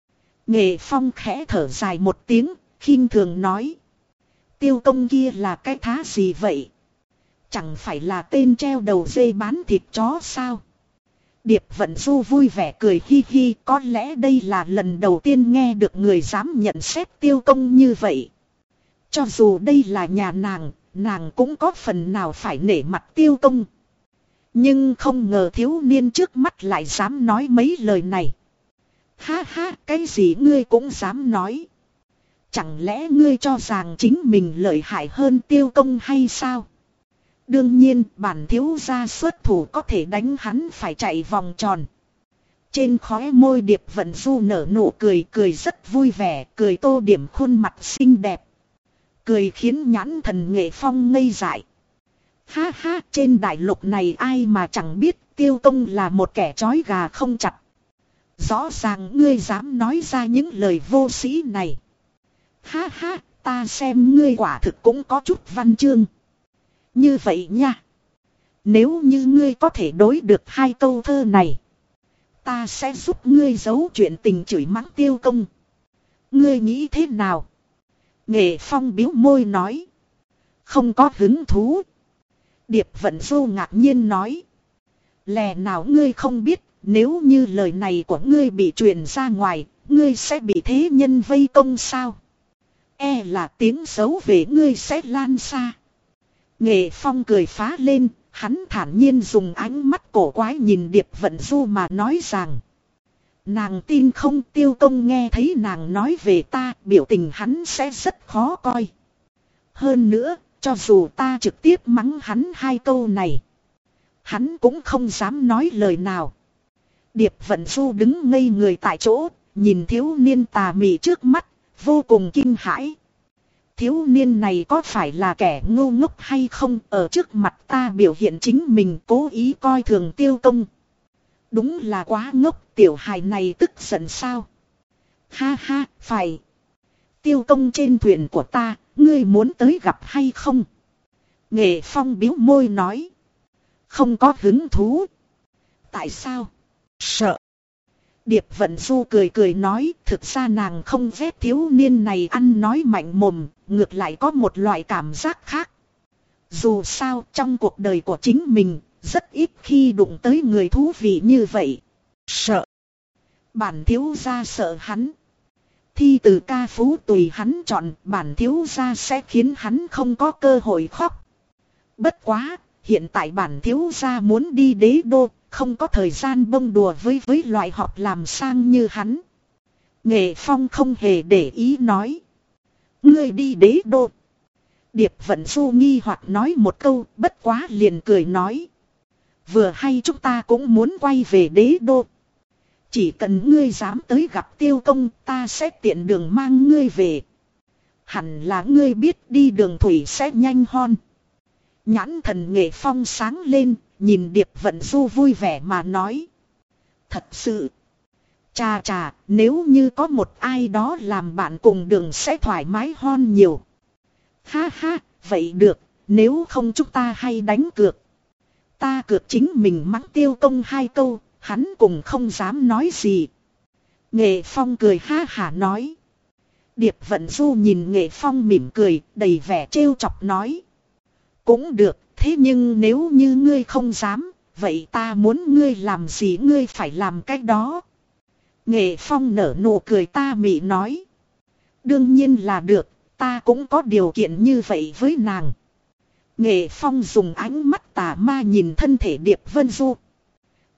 Nghệ phong khẽ thở dài một tiếng, khinh thường nói. Tiêu công kia là cái thá gì vậy? Chẳng phải là tên treo đầu dây bán thịt chó sao? Điệp Vận Du vui vẻ cười hi hi có lẽ đây là lần đầu tiên nghe được người dám nhận xét tiêu công như vậy. Cho dù đây là nhà nàng, nàng cũng có phần nào phải nể mặt tiêu công. Nhưng không ngờ thiếu niên trước mắt lại dám nói mấy lời này. Ha ha, cái gì ngươi cũng dám nói. Chẳng lẽ ngươi cho rằng chính mình lợi hại hơn tiêu công hay sao? Đương nhiên, bản thiếu gia xuất thủ có thể đánh hắn phải chạy vòng tròn. Trên khóe môi điệp vận du nở nụ cười cười rất vui vẻ, cười tô điểm khuôn mặt xinh đẹp. Cười khiến nhãn thần nghệ phong ngây dại. Ha ha, trên đại lục này ai mà chẳng biết tiêu công là một kẻ chói gà không chặt. Rõ ràng ngươi dám nói ra những lời vô sĩ này. Ha ha ta xem ngươi quả thực cũng có chút văn chương. Như vậy nha. Nếu như ngươi có thể đối được hai câu thơ này. Ta sẽ giúp ngươi giấu chuyện tình chửi mắng tiêu công. Ngươi nghĩ thế nào? Nghệ phong biếu môi nói. Không có hứng thú. Điệp vận du ngạc nhiên nói. Lẽ nào ngươi không biết nếu như lời này của ngươi bị truyền ra ngoài, ngươi sẽ bị thế nhân vây công sao? E là tiếng xấu về ngươi sẽ lan xa. Nghệ Phong cười phá lên, hắn thản nhiên dùng ánh mắt cổ quái nhìn Điệp Vận Du mà nói rằng. Nàng tin không tiêu công nghe thấy nàng nói về ta, biểu tình hắn sẽ rất khó coi. Hơn nữa, cho dù ta trực tiếp mắng hắn hai câu này. Hắn cũng không dám nói lời nào. Điệp Vận Du đứng ngây người tại chỗ, nhìn thiếu niên tà mị trước mắt, vô cùng kinh hãi thiếu niên này có phải là kẻ ngu ngốc hay không ở trước mặt ta biểu hiện chính mình cố ý coi thường tiêu công. Đúng là quá ngốc tiểu hài này tức giận sao. Ha ha, phải. Tiêu công trên thuyền của ta, ngươi muốn tới gặp hay không? Nghệ phong biếu môi nói. Không có hứng thú. Tại sao? Sợ. Điệp Vận Du cười cười nói thực ra nàng không ghét thiếu niên này ăn nói mạnh mồm, ngược lại có một loại cảm giác khác. Dù sao trong cuộc đời của chính mình, rất ít khi đụng tới người thú vị như vậy. Sợ. Bản thiếu gia sợ hắn. Thi từ ca phú tùy hắn chọn bản thiếu gia sẽ khiến hắn không có cơ hội khóc. Bất quá, hiện tại bản thiếu gia muốn đi đế đô, không có thời gian bông đùa với với loại họp làm sang như hắn. Nghệ Phong không hề để ý nói. Ngươi đi đế đô. Điệp Vận Du nghi hoặc nói một câu bất quá liền cười nói. Vừa hay chúng ta cũng muốn quay về đế đô. Chỉ cần ngươi dám tới gặp tiêu công ta sẽ tiện đường mang ngươi về. Hẳn là ngươi biết đi đường thủy sẽ nhanh hơn. Nhãn thần nghệ phong sáng lên, nhìn Điệp Vận Du vui vẻ mà nói. Thật sự. Chà chà, nếu như có một ai đó làm bạn cùng đường sẽ thoải mái hơn nhiều. Ha ha, vậy được, nếu không chúng ta hay đánh cược. Ta cược chính mình mắng tiêu công hai câu, hắn cùng không dám nói gì. Nghệ Phong cười ha hả nói. Điệp Vận Du nhìn Nghệ Phong mỉm cười, đầy vẻ trêu chọc nói. Cũng được, thế nhưng nếu như ngươi không dám, vậy ta muốn ngươi làm gì ngươi phải làm cách đó. Nghệ Phong nở nụ cười ta mị nói. Đương nhiên là được, ta cũng có điều kiện như vậy với nàng. Nghệ Phong dùng ánh mắt tà ma nhìn thân thể Điệp Vân Du.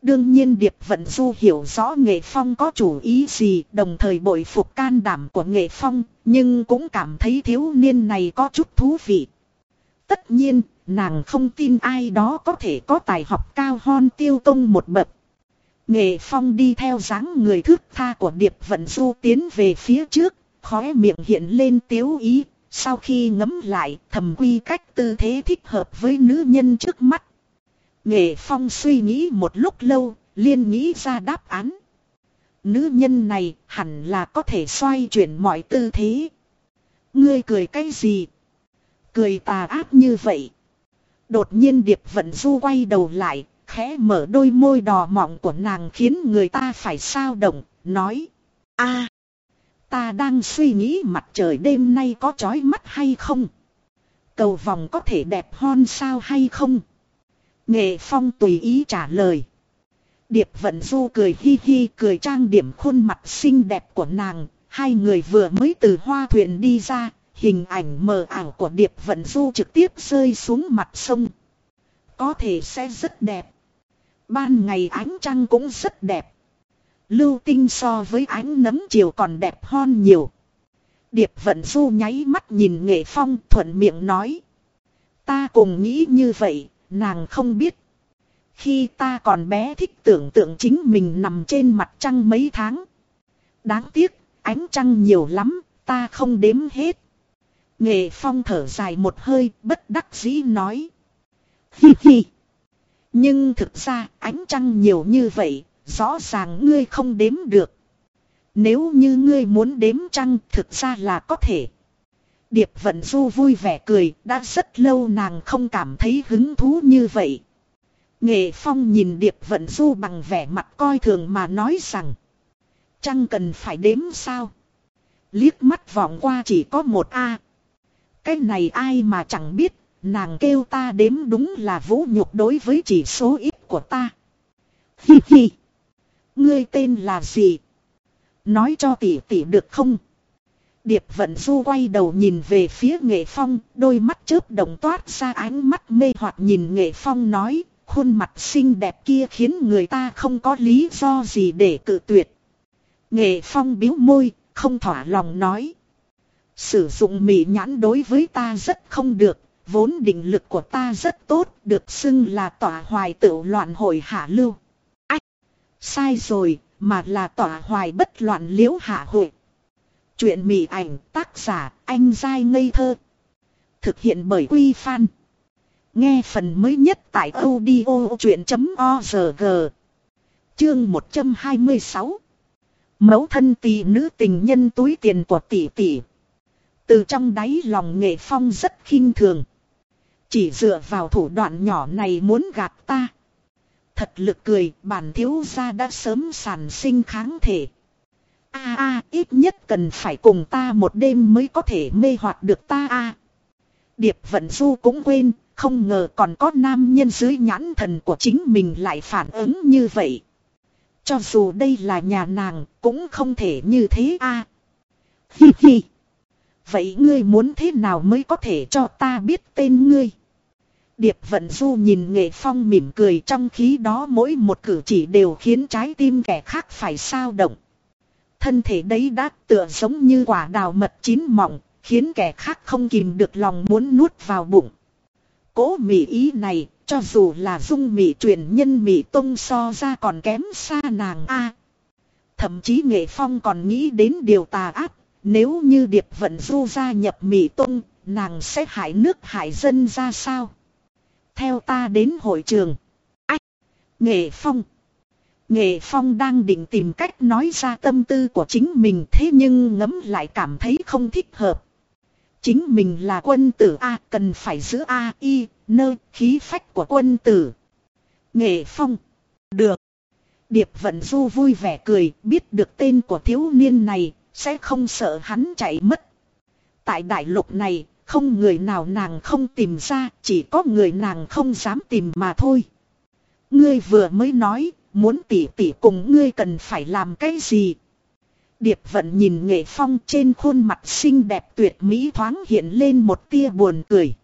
Đương nhiên Điệp Vận Du hiểu rõ Nghệ Phong có chủ ý gì đồng thời bội phục can đảm của Nghệ Phong, nhưng cũng cảm thấy thiếu niên này có chút thú vị. Tất nhiên, nàng không tin ai đó có thể có tài học cao hon tiêu công một bậc. Nghệ Phong đi theo dáng người thước tha của Điệp Vận Du tiến về phía trước, khóe miệng hiện lên tiếu ý, sau khi ngấm lại thầm quy cách tư thế thích hợp với nữ nhân trước mắt. Nghệ Phong suy nghĩ một lúc lâu, liên nghĩ ra đáp án. Nữ nhân này hẳn là có thể xoay chuyển mọi tư thế. Ngươi cười cái gì? Cười tà ác như vậy. Đột nhiên Điệp Vận Du quay đầu lại, khẽ mở đôi môi đỏ mọng của nàng khiến người ta phải sao động, nói. a ta đang suy nghĩ mặt trời đêm nay có chói mắt hay không? Cầu vòng có thể đẹp hon sao hay không? Nghệ Phong tùy ý trả lời. Điệp vận du cười hi hi cười trang điểm khuôn mặt xinh đẹp của nàng. Hai người vừa mới từ hoa thuyền đi ra. Hình ảnh mờ ảo của điệp vận du trực tiếp rơi xuống mặt sông. Có thể sẽ rất đẹp. Ban ngày ánh trăng cũng rất đẹp. Lưu tinh so với ánh nấm chiều còn đẹp hơn nhiều. Điệp vận du nháy mắt nhìn nghệ phong thuận miệng nói. Ta cùng nghĩ như vậy, nàng không biết. Khi ta còn bé thích tưởng tượng chính mình nằm trên mặt trăng mấy tháng. Đáng tiếc, ánh trăng nhiều lắm, ta không đếm hết. Nghệ phong thở dài một hơi, bất đắc dĩ nói. Hi hi. Nhưng thực ra, ánh trăng nhiều như vậy, rõ ràng ngươi không đếm được. Nếu như ngươi muốn đếm trăng thực ra là có thể. Điệp vận du vui vẻ cười, đã rất lâu nàng không cảm thấy hứng thú như vậy. Nghệ Phong nhìn Điệp vận du bằng vẻ mặt coi thường mà nói rằng. Trăng cần phải đếm sao? Liếc mắt vọng qua chỉ có một A. Cái này ai mà chẳng biết, nàng kêu ta đếm đúng là vũ nhục đối với chỉ số ít của ta. Hi hi. Ngươi tên là gì? Nói cho tỷ tỷ được không? Điệp vận du quay đầu nhìn về phía nghệ phong, đôi mắt chớp đồng toát ra ánh mắt mê hoặc nhìn nghệ phong nói, khuôn mặt xinh đẹp kia khiến người ta không có lý do gì để cự tuyệt. Nghệ phong biếu môi, không thỏa lòng nói. Sử dụng mị nhãn đối với ta rất không được, vốn định lực của ta rất tốt, được xưng là tỏa hoài tự loạn hồi hạ lưu. Ách! Sai rồi, mà là tỏa hoài bất loạn liễu hạ hội. Chuyện mị ảnh tác giả anh dai ngây thơ. Thực hiện bởi Quy Phan. Nghe phần mới nhất tại audio chuyện.org. Chương 126. Mẫu thân tỷ nữ tình nhân túi tiền của tỷ tỷ. Từ trong đáy lòng nghệ phong rất khinh thường. Chỉ dựa vào thủ đoạn nhỏ này muốn gạt ta. Thật lực cười, bản thiếu gia đã sớm sản sinh kháng thể. A a, ít nhất cần phải cùng ta một đêm mới có thể mê hoặc được ta a. Điệp vận du cũng quên, không ngờ còn có nam nhân dưới nhãn thần của chính mình lại phản ứng như vậy. Cho dù đây là nhà nàng, cũng không thể như thế a. Hi hi. Vậy ngươi muốn thế nào mới có thể cho ta biết tên ngươi? Điệp vận du nhìn nghệ phong mỉm cười trong khí đó mỗi một cử chỉ đều khiến trái tim kẻ khác phải sao động. Thân thể đấy đã tựa giống như quả đào mật chín mọng, khiến kẻ khác không kìm được lòng muốn nuốt vào bụng. Cố mỉ ý này, cho dù là dung mỉ truyền nhân mỉ tông so ra còn kém xa nàng a. thậm chí nghệ phong còn nghĩ đến điều tà ác, nếu như điệp vận du gia nhập mị tông, nàng sẽ hại nước hại dân ra sao? theo ta đến hội trường. Ách! Nghệ Phong! Nghệ Phong đang định tìm cách nói ra tâm tư của chính mình thế nhưng ngấm lại cảm thấy không thích hợp. Chính mình là quân tử A cần phải giữ A y nơi khí phách của quân tử. Nghệ Phong! Được! Điệp Vận Du vui vẻ cười biết được tên của thiếu niên này sẽ không sợ hắn chạy mất. Tại đại lục này không người nào nàng không tìm ra, chỉ có người nàng không dám tìm mà thôi. Ngươi vừa mới nói, muốn tỉ tỉ cùng ngươi cần phải làm cái gì? Điệp vận nhìn nghệ phong trên khuôn mặt xinh đẹp tuyệt mỹ thoáng hiện lên một tia buồn cười.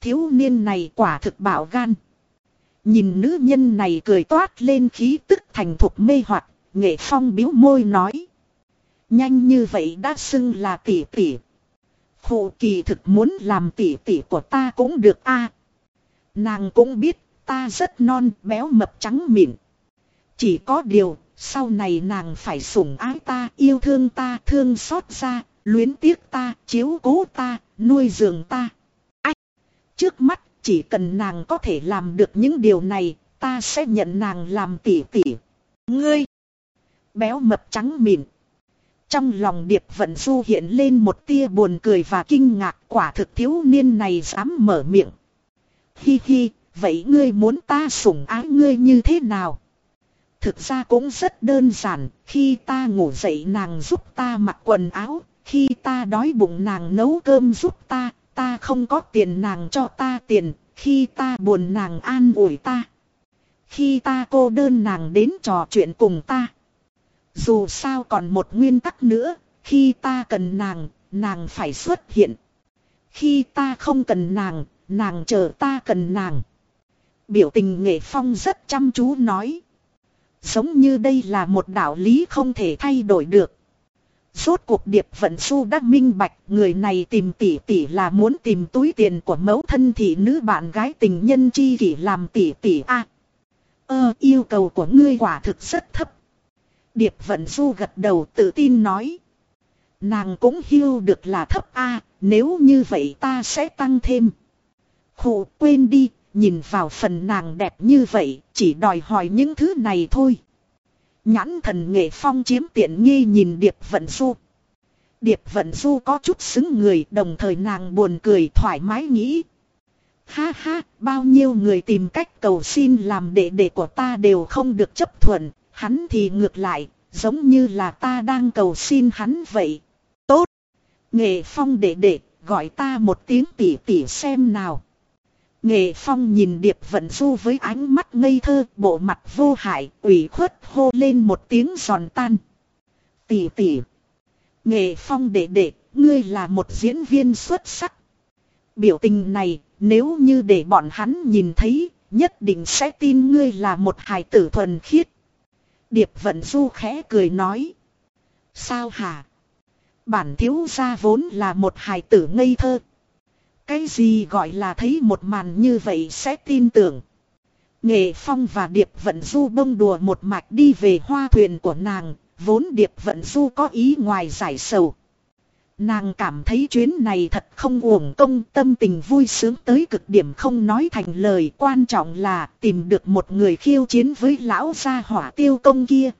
Thiếu niên này quả thực bảo gan. Nhìn nữ nhân này cười toát lên khí tức thành thục mê hoặc, nghệ phong biếu môi nói. Nhanh như vậy đã xưng là tỷ tỷ. Khổ kỳ thực muốn làm tỷ tỷ của ta cũng được a. Nàng cũng biết, ta rất non, béo mập trắng mịn. Chỉ có điều, sau này nàng phải sủng ái ta, yêu thương ta, thương xót ra luyến tiếc ta, chiếu cố ta, nuôi dưỡng ta. Ách! Trước mắt, chỉ cần nàng có thể làm được những điều này, ta sẽ nhận nàng làm tỷ tỷ. Ngươi! Béo mập trắng mịn trong lòng điệp vận du hiện lên một tia buồn cười và kinh ngạc quả thực thiếu niên này dám mở miệng. Hi hi, vậy ngươi muốn ta sủng ái ngươi như thế nào? Thực ra cũng rất đơn giản, khi ta ngủ dậy nàng giúp ta mặc quần áo, khi ta đói bụng nàng nấu cơm giúp ta, ta không có tiền nàng cho ta tiền, khi ta buồn nàng an ủi ta. Khi ta cô đơn nàng đến trò chuyện cùng ta. Dù sao còn một nguyên tắc nữa, khi ta cần nàng, nàng phải xuất hiện. Khi ta không cần nàng, nàng chờ ta cần nàng. Biểu tình nghệ phong rất chăm chú nói. Giống như đây là một đạo lý không thể thay đổi được. suốt cuộc điệp vận su đã minh bạch người này tìm tỷ tỷ là muốn tìm túi tiền của mẫu thân thị nữ bạn gái tình nhân chi kỷ làm tỷ tỷ a. ơ yêu cầu của ngươi quả thực rất thấp. Điệp vận Du gật đầu tự tin nói. Nàng cũng hiu được là thấp a nếu như vậy ta sẽ tăng thêm. Khổ quên đi, nhìn vào phần nàng đẹp như vậy, chỉ đòi hỏi những thứ này thôi. Nhãn thần nghệ phong chiếm tiện nghi nhìn Điệp Vận Du. Điệp Vận Du có chút xứng người đồng thời nàng buồn cười thoải mái nghĩ. Ha ha, bao nhiêu người tìm cách cầu xin làm đệ đệ của ta đều không được chấp thuận, hắn thì ngược lại, giống như là ta đang cầu xin hắn vậy. Tốt! Nghệ phong đệ đệ, gọi ta một tiếng tỉ tỉ xem nào. Nghệ Phong nhìn Điệp Vận Du với ánh mắt ngây thơ, bộ mặt vô hại, ủy khuất hô lên một tiếng giòn tan. Tỷ tỷ. Nghệ Phong đệ đệ, ngươi là một diễn viên xuất sắc. Biểu tình này, nếu như để bọn hắn nhìn thấy, nhất định sẽ tin ngươi là một hài tử thuần khiết. Điệp Vận Du khẽ cười nói. Sao hả? Bản thiếu gia vốn là một hài tử ngây thơ. Cái gì gọi là thấy một màn như vậy sẽ tin tưởng. Nghệ Phong và Điệp Vận Du bông đùa một mạch đi về hoa thuyền của nàng, vốn Điệp Vận Du có ý ngoài giải sầu. Nàng cảm thấy chuyến này thật không uổng công tâm tình vui sướng tới cực điểm không nói thành lời quan trọng là tìm được một người khiêu chiến với lão gia hỏa tiêu công kia.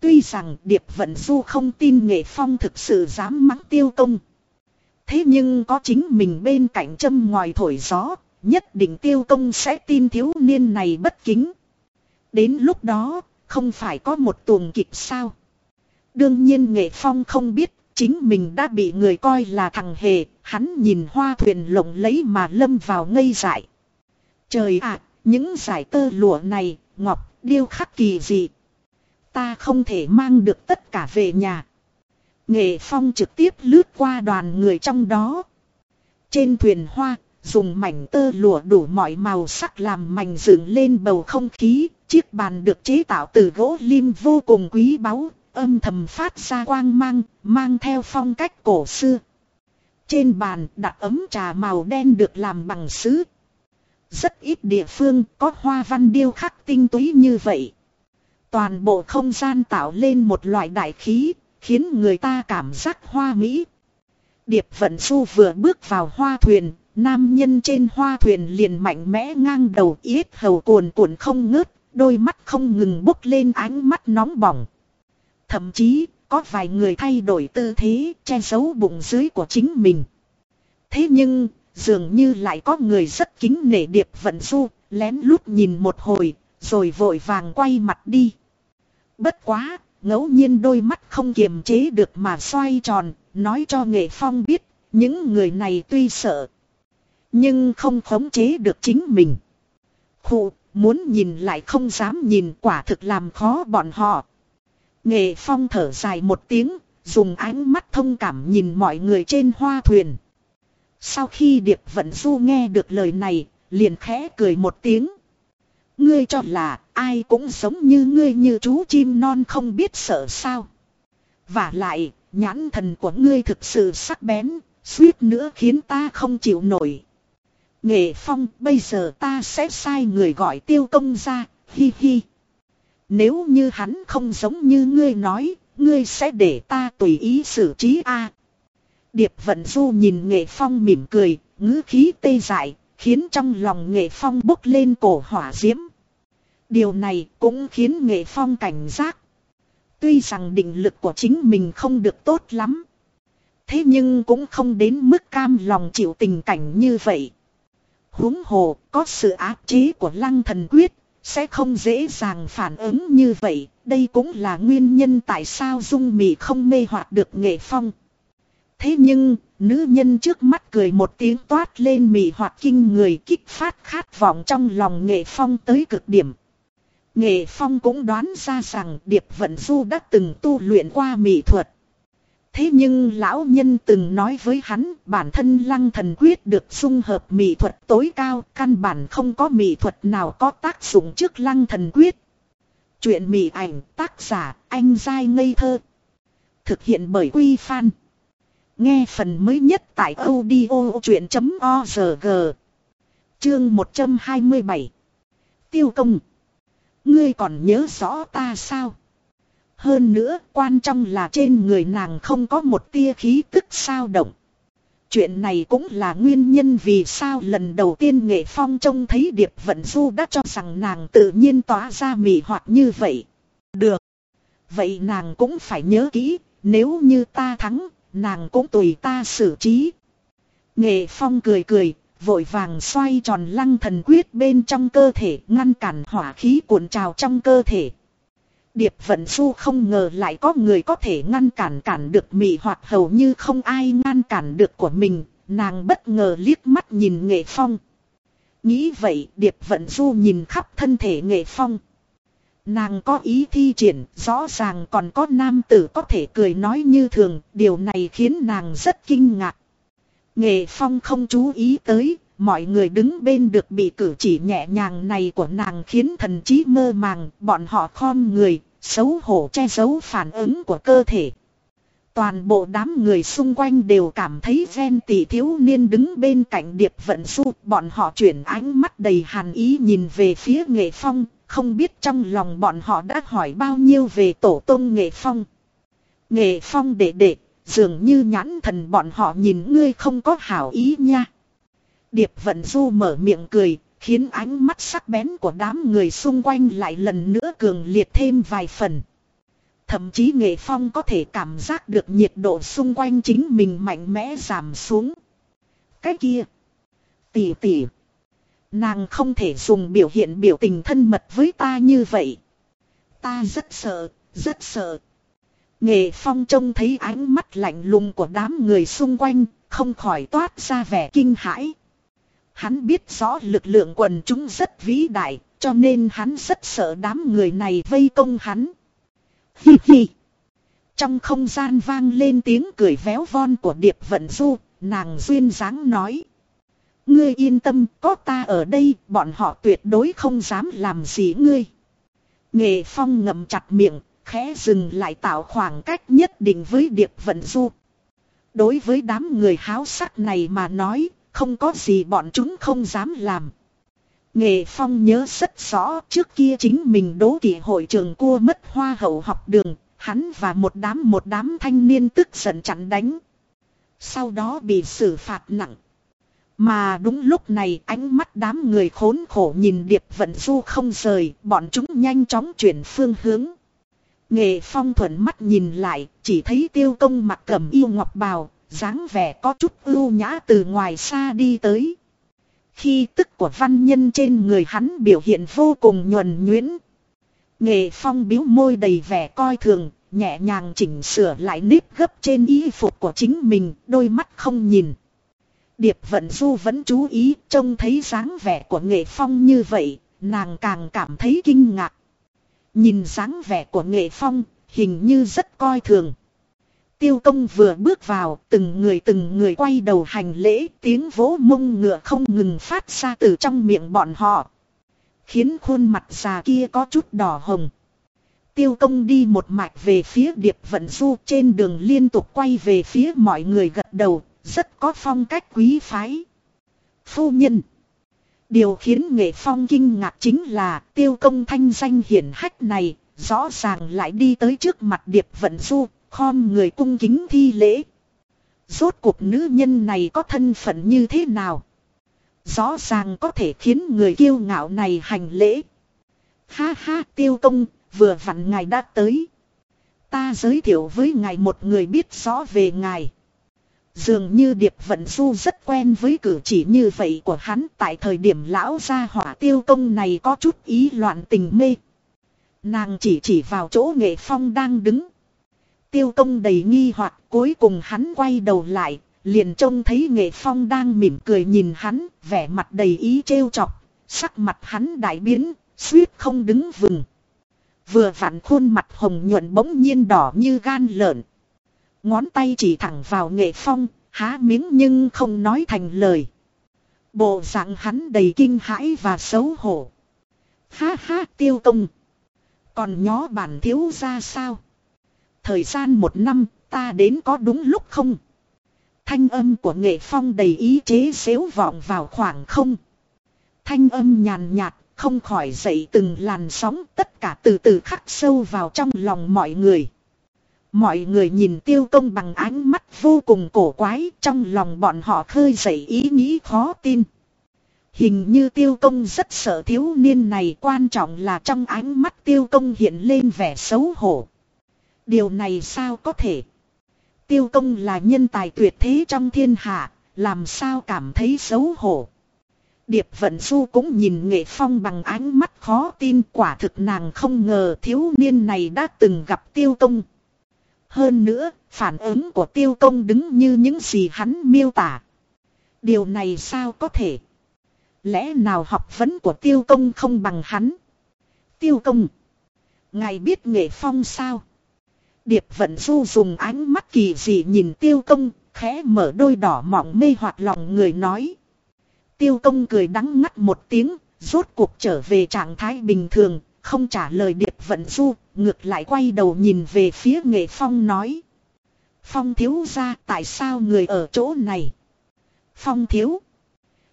Tuy rằng Điệp Vận Du không tin Nghệ Phong thực sự dám mắng tiêu công. Thế nhưng có chính mình bên cạnh châm ngoài thổi gió, nhất định tiêu công sẽ tin thiếu niên này bất kính. Đến lúc đó, không phải có một tuồng kịch sao. Đương nhiên nghệ phong không biết, chính mình đã bị người coi là thằng hề, hắn nhìn hoa thuyền lộng lấy mà lâm vào ngây dại. Trời ạ, những giải tơ lụa này, ngọc, điêu khắc kỳ dị. Ta không thể mang được tất cả về nhà. Nghệ Phong trực tiếp lướt qua đoàn người trong đó. Trên thuyền hoa, dùng mảnh tơ lụa đủ mọi màu sắc làm mảnh dựng lên bầu không khí. Chiếc bàn được chế tạo từ gỗ lim vô cùng quý báu, âm thầm phát ra quang mang, mang theo phong cách cổ xưa. Trên bàn đặt ấm trà màu đen được làm bằng sứ. Rất ít địa phương có hoa văn điêu khắc tinh túy như vậy. Toàn bộ không gian tạo lên một loại đại khí, Khiến người ta cảm giác hoa mỹ. Điệp vận su vừa bước vào hoa thuyền, nam nhân trên hoa thuyền liền mạnh mẽ ngang đầu yết hầu cuồn cuộn không ngớt, đôi mắt không ngừng bốc lên ánh mắt nóng bỏng. Thậm chí, có vài người thay đổi tư thế, che giấu bụng dưới của chính mình. Thế nhưng, dường như lại có người rất kính nể điệp vận su, lén lút nhìn một hồi, rồi vội vàng quay mặt đi. Bất quá, ngẫu nhiên đôi mắt không kiềm chế được mà xoay tròn, nói cho nghệ phong biết, những người này tuy sợ, nhưng không khống chế được chính mình. Khụ, muốn nhìn lại không dám nhìn quả thực làm khó bọn họ. Nghệ phong thở dài một tiếng, dùng ánh mắt thông cảm nhìn mọi người trên hoa thuyền. Sau khi Điệp Vận Du nghe được lời này, liền khẽ cười một tiếng. Ngươi cho là ai cũng giống như ngươi như chú chim non không biết sợ sao. Và lại, nhãn thần của ngươi thực sự sắc bén, suýt nữa khiến ta không chịu nổi. Nghệ phong, bây giờ ta sẽ sai người gọi tiêu công ra, hi hi. Nếu như hắn không giống như ngươi nói, ngươi sẽ để ta tùy ý xử trí a. Điệp vận du nhìn nghệ phong mỉm cười, ngữ khí tê dại, khiến trong lòng nghệ phong bốc lên cổ hỏa diễm. Điều này cũng khiến nghệ phong cảnh giác. Tuy rằng định lực của chính mình không được tốt lắm. Thế nhưng cũng không đến mức cam lòng chịu tình cảnh như vậy. huống hồ có sự áp chế của lăng thần quyết. Sẽ không dễ dàng phản ứng như vậy. Đây cũng là nguyên nhân tại sao dung mị không mê hoặc được nghệ phong. Thế nhưng, nữ nhân trước mắt cười một tiếng toát lên mị hoặc kinh người kích phát khát vọng trong lòng nghệ phong tới cực điểm. Nghệ Phong cũng đoán ra rằng Điệp Vận Du đã từng tu luyện qua mỹ thuật. Thế nhưng lão nhân từng nói với hắn bản thân lăng thần quyết được dung hợp mỹ thuật tối cao, căn bản không có mỹ thuật nào có tác dụng trước lăng thần quyết. Chuyện mỹ ảnh tác giả anh dai ngây thơ. Thực hiện bởi Quy Phan. Nghe phần mới nhất tại audio chuyện.org. Chương 127. Tiêu công. Ngươi còn nhớ rõ ta sao? Hơn nữa quan trọng là trên người nàng không có một tia khí tức sao động. Chuyện này cũng là nguyên nhân vì sao lần đầu tiên nghệ phong trông thấy Điệp Vận Du đã cho rằng nàng tự nhiên tỏa ra mị hoặc như vậy. Được. Vậy nàng cũng phải nhớ kỹ, nếu như ta thắng, nàng cũng tùy ta xử trí. Nghệ phong cười cười, vội vàng xoay tròn lăng thần quyết bên trong cơ thể ngăn cản hỏa khí cuộn trào trong cơ thể. Điệp vận Du không ngờ lại có người có thể ngăn cản cản được mị hoặc hầu như không ai ngăn cản được của mình, nàng bất ngờ liếc mắt nhìn nghệ phong. Nghĩ vậy điệp vận du nhìn khắp thân thể nghệ phong. Nàng có ý thi triển, rõ ràng còn có nam tử có thể cười nói như thường, điều này khiến nàng rất kinh ngạc. Nghệ phong không chú ý tới, mọi người đứng bên được bị cử chỉ nhẹ nhàng này của nàng khiến thần trí mơ màng, bọn họ khom người, xấu hổ che giấu phản ứng của cơ thể. Toàn bộ đám người xung quanh đều cảm thấy ven tỷ thiếu niên đứng bên cạnh điệp vận su, bọn họ chuyển ánh mắt đầy hàn ý nhìn về phía nghệ phong, không biết trong lòng bọn họ đã hỏi bao nhiêu về tổ tôn nghệ phong. Nghệ phong đệ đệ, dường như nhãn thần bọn họ nhìn ngươi không có hảo ý nha. Điệp vận du mở miệng cười, khiến ánh mắt sắc bén của đám người xung quanh lại lần nữa cường liệt thêm vài phần. Thậm chí nghệ phong có thể cảm giác được nhiệt độ xung quanh chính mình mạnh mẽ giảm xuống. Cái kia. Tỷ tỷ. Nàng không thể dùng biểu hiện biểu tình thân mật với ta như vậy. Ta rất sợ, rất sợ. Nghệ phong trông thấy ánh mắt lạnh lùng của đám người xung quanh, không khỏi toát ra vẻ kinh hãi. Hắn biết rõ lực lượng quần chúng rất vĩ đại, cho nên hắn rất sợ đám người này vây công hắn. Hi hi. Trong không gian vang lên tiếng cười véo von của Điệp Vận Du, nàng duyên dáng nói. Ngươi yên tâm, có ta ở đây, bọn họ tuyệt đối không dám làm gì ngươi. Nghệ Phong ngậm chặt miệng, khẽ dừng lại tạo khoảng cách nhất định với Điệp Vận Du. Đối với đám người háo sắc này mà nói, không có gì bọn chúng không dám làm. Nghệ Phong nhớ rất rõ trước kia chính mình đố kỵ hội trường cua mất hoa hậu học đường, hắn và một đám một đám thanh niên tức giận chặn đánh. Sau đó bị xử phạt nặng. Mà đúng lúc này ánh mắt đám người khốn khổ nhìn Điệp Vận Du không rời, bọn chúng nhanh chóng chuyển phương hướng. Nghệ Phong thuận mắt nhìn lại, chỉ thấy tiêu công mặt cầm yêu ngọc bào, dáng vẻ có chút ưu nhã từ ngoài xa đi tới. Khi tức của văn nhân trên người hắn biểu hiện vô cùng nhuần nhuyễn. Nghệ phong biếu môi đầy vẻ coi thường, nhẹ nhàng chỉnh sửa lại nếp gấp trên y phục của chính mình, đôi mắt không nhìn. Điệp vận du vẫn chú ý, trông thấy dáng vẻ của nghệ phong như vậy, nàng càng cảm thấy kinh ngạc. Nhìn dáng vẻ của nghệ phong, hình như rất coi thường. Tiêu công vừa bước vào, từng người từng người quay đầu hành lễ, tiếng vỗ mông ngựa không ngừng phát ra từ trong miệng bọn họ. Khiến khuôn mặt già kia có chút đỏ hồng. Tiêu công đi một mạch về phía điệp vận du trên đường liên tục quay về phía mọi người gật đầu, rất có phong cách quý phái. Phu nhân. Điều khiến nghệ phong kinh ngạc chính là tiêu công thanh danh hiển hách này, rõ ràng lại đi tới trước mặt điệp vận du, Khom người cung kính thi lễ. Rốt cuộc nữ nhân này có thân phận như thế nào? Rõ ràng có thể khiến người kiêu ngạo này hành lễ. Ha ha tiêu công, vừa vặn ngài đã tới. Ta giới thiệu với ngài một người biết rõ về ngài. Dường như Điệp Vận Du rất quen với cử chỉ như vậy của hắn tại thời điểm lão gia hỏa tiêu công này có chút ý loạn tình mê. Nàng chỉ chỉ vào chỗ nghệ phong đang đứng. Tiêu công đầy nghi hoặc cuối cùng hắn quay đầu lại, liền trông thấy nghệ phong đang mỉm cười nhìn hắn, vẻ mặt đầy ý trêu chọc, sắc mặt hắn đại biến, Suýt không đứng vừng. Vừa vặn khuôn mặt hồng nhuận bỗng nhiên đỏ như gan lợn. Ngón tay chỉ thẳng vào nghệ phong, há miếng nhưng không nói thành lời. Bộ dạng hắn đầy kinh hãi và xấu hổ. Ha ha tiêu công. Còn nhó bản thiếu ra sao? Thời gian một năm ta đến có đúng lúc không? Thanh âm của nghệ phong đầy ý chế xếu vọng vào khoảng không. Thanh âm nhàn nhạt, không khỏi dậy từng làn sóng tất cả từ từ khắc sâu vào trong lòng mọi người. Mọi người nhìn tiêu công bằng ánh mắt vô cùng cổ quái trong lòng bọn họ khơi dậy ý nghĩ khó tin. Hình như tiêu công rất sợ thiếu niên này quan trọng là trong ánh mắt tiêu công hiện lên vẻ xấu hổ. Điều này sao có thể? Tiêu công là nhân tài tuyệt thế trong thiên hạ, làm sao cảm thấy xấu hổ. Điệp Vận Du cũng nhìn Nghệ Phong bằng ánh mắt khó tin quả thực nàng không ngờ thiếu niên này đã từng gặp tiêu công. Hơn nữa, phản ứng của tiêu công đứng như những gì hắn miêu tả. Điều này sao có thể? Lẽ nào học vấn của tiêu công không bằng hắn? Tiêu công. Ngài biết nghệ phong sao? Điệp vận du dùng ánh mắt kỳ dị nhìn tiêu công, khẽ mở đôi đỏ mọng mê hoặc lòng người nói. Tiêu công cười đắng ngắt một tiếng, rốt cuộc trở về trạng thái bình thường, không trả lời điệp vận du, ngược lại quay đầu nhìn về phía nghệ phong nói. Phong thiếu ra tại sao người ở chỗ này? Phong thiếu.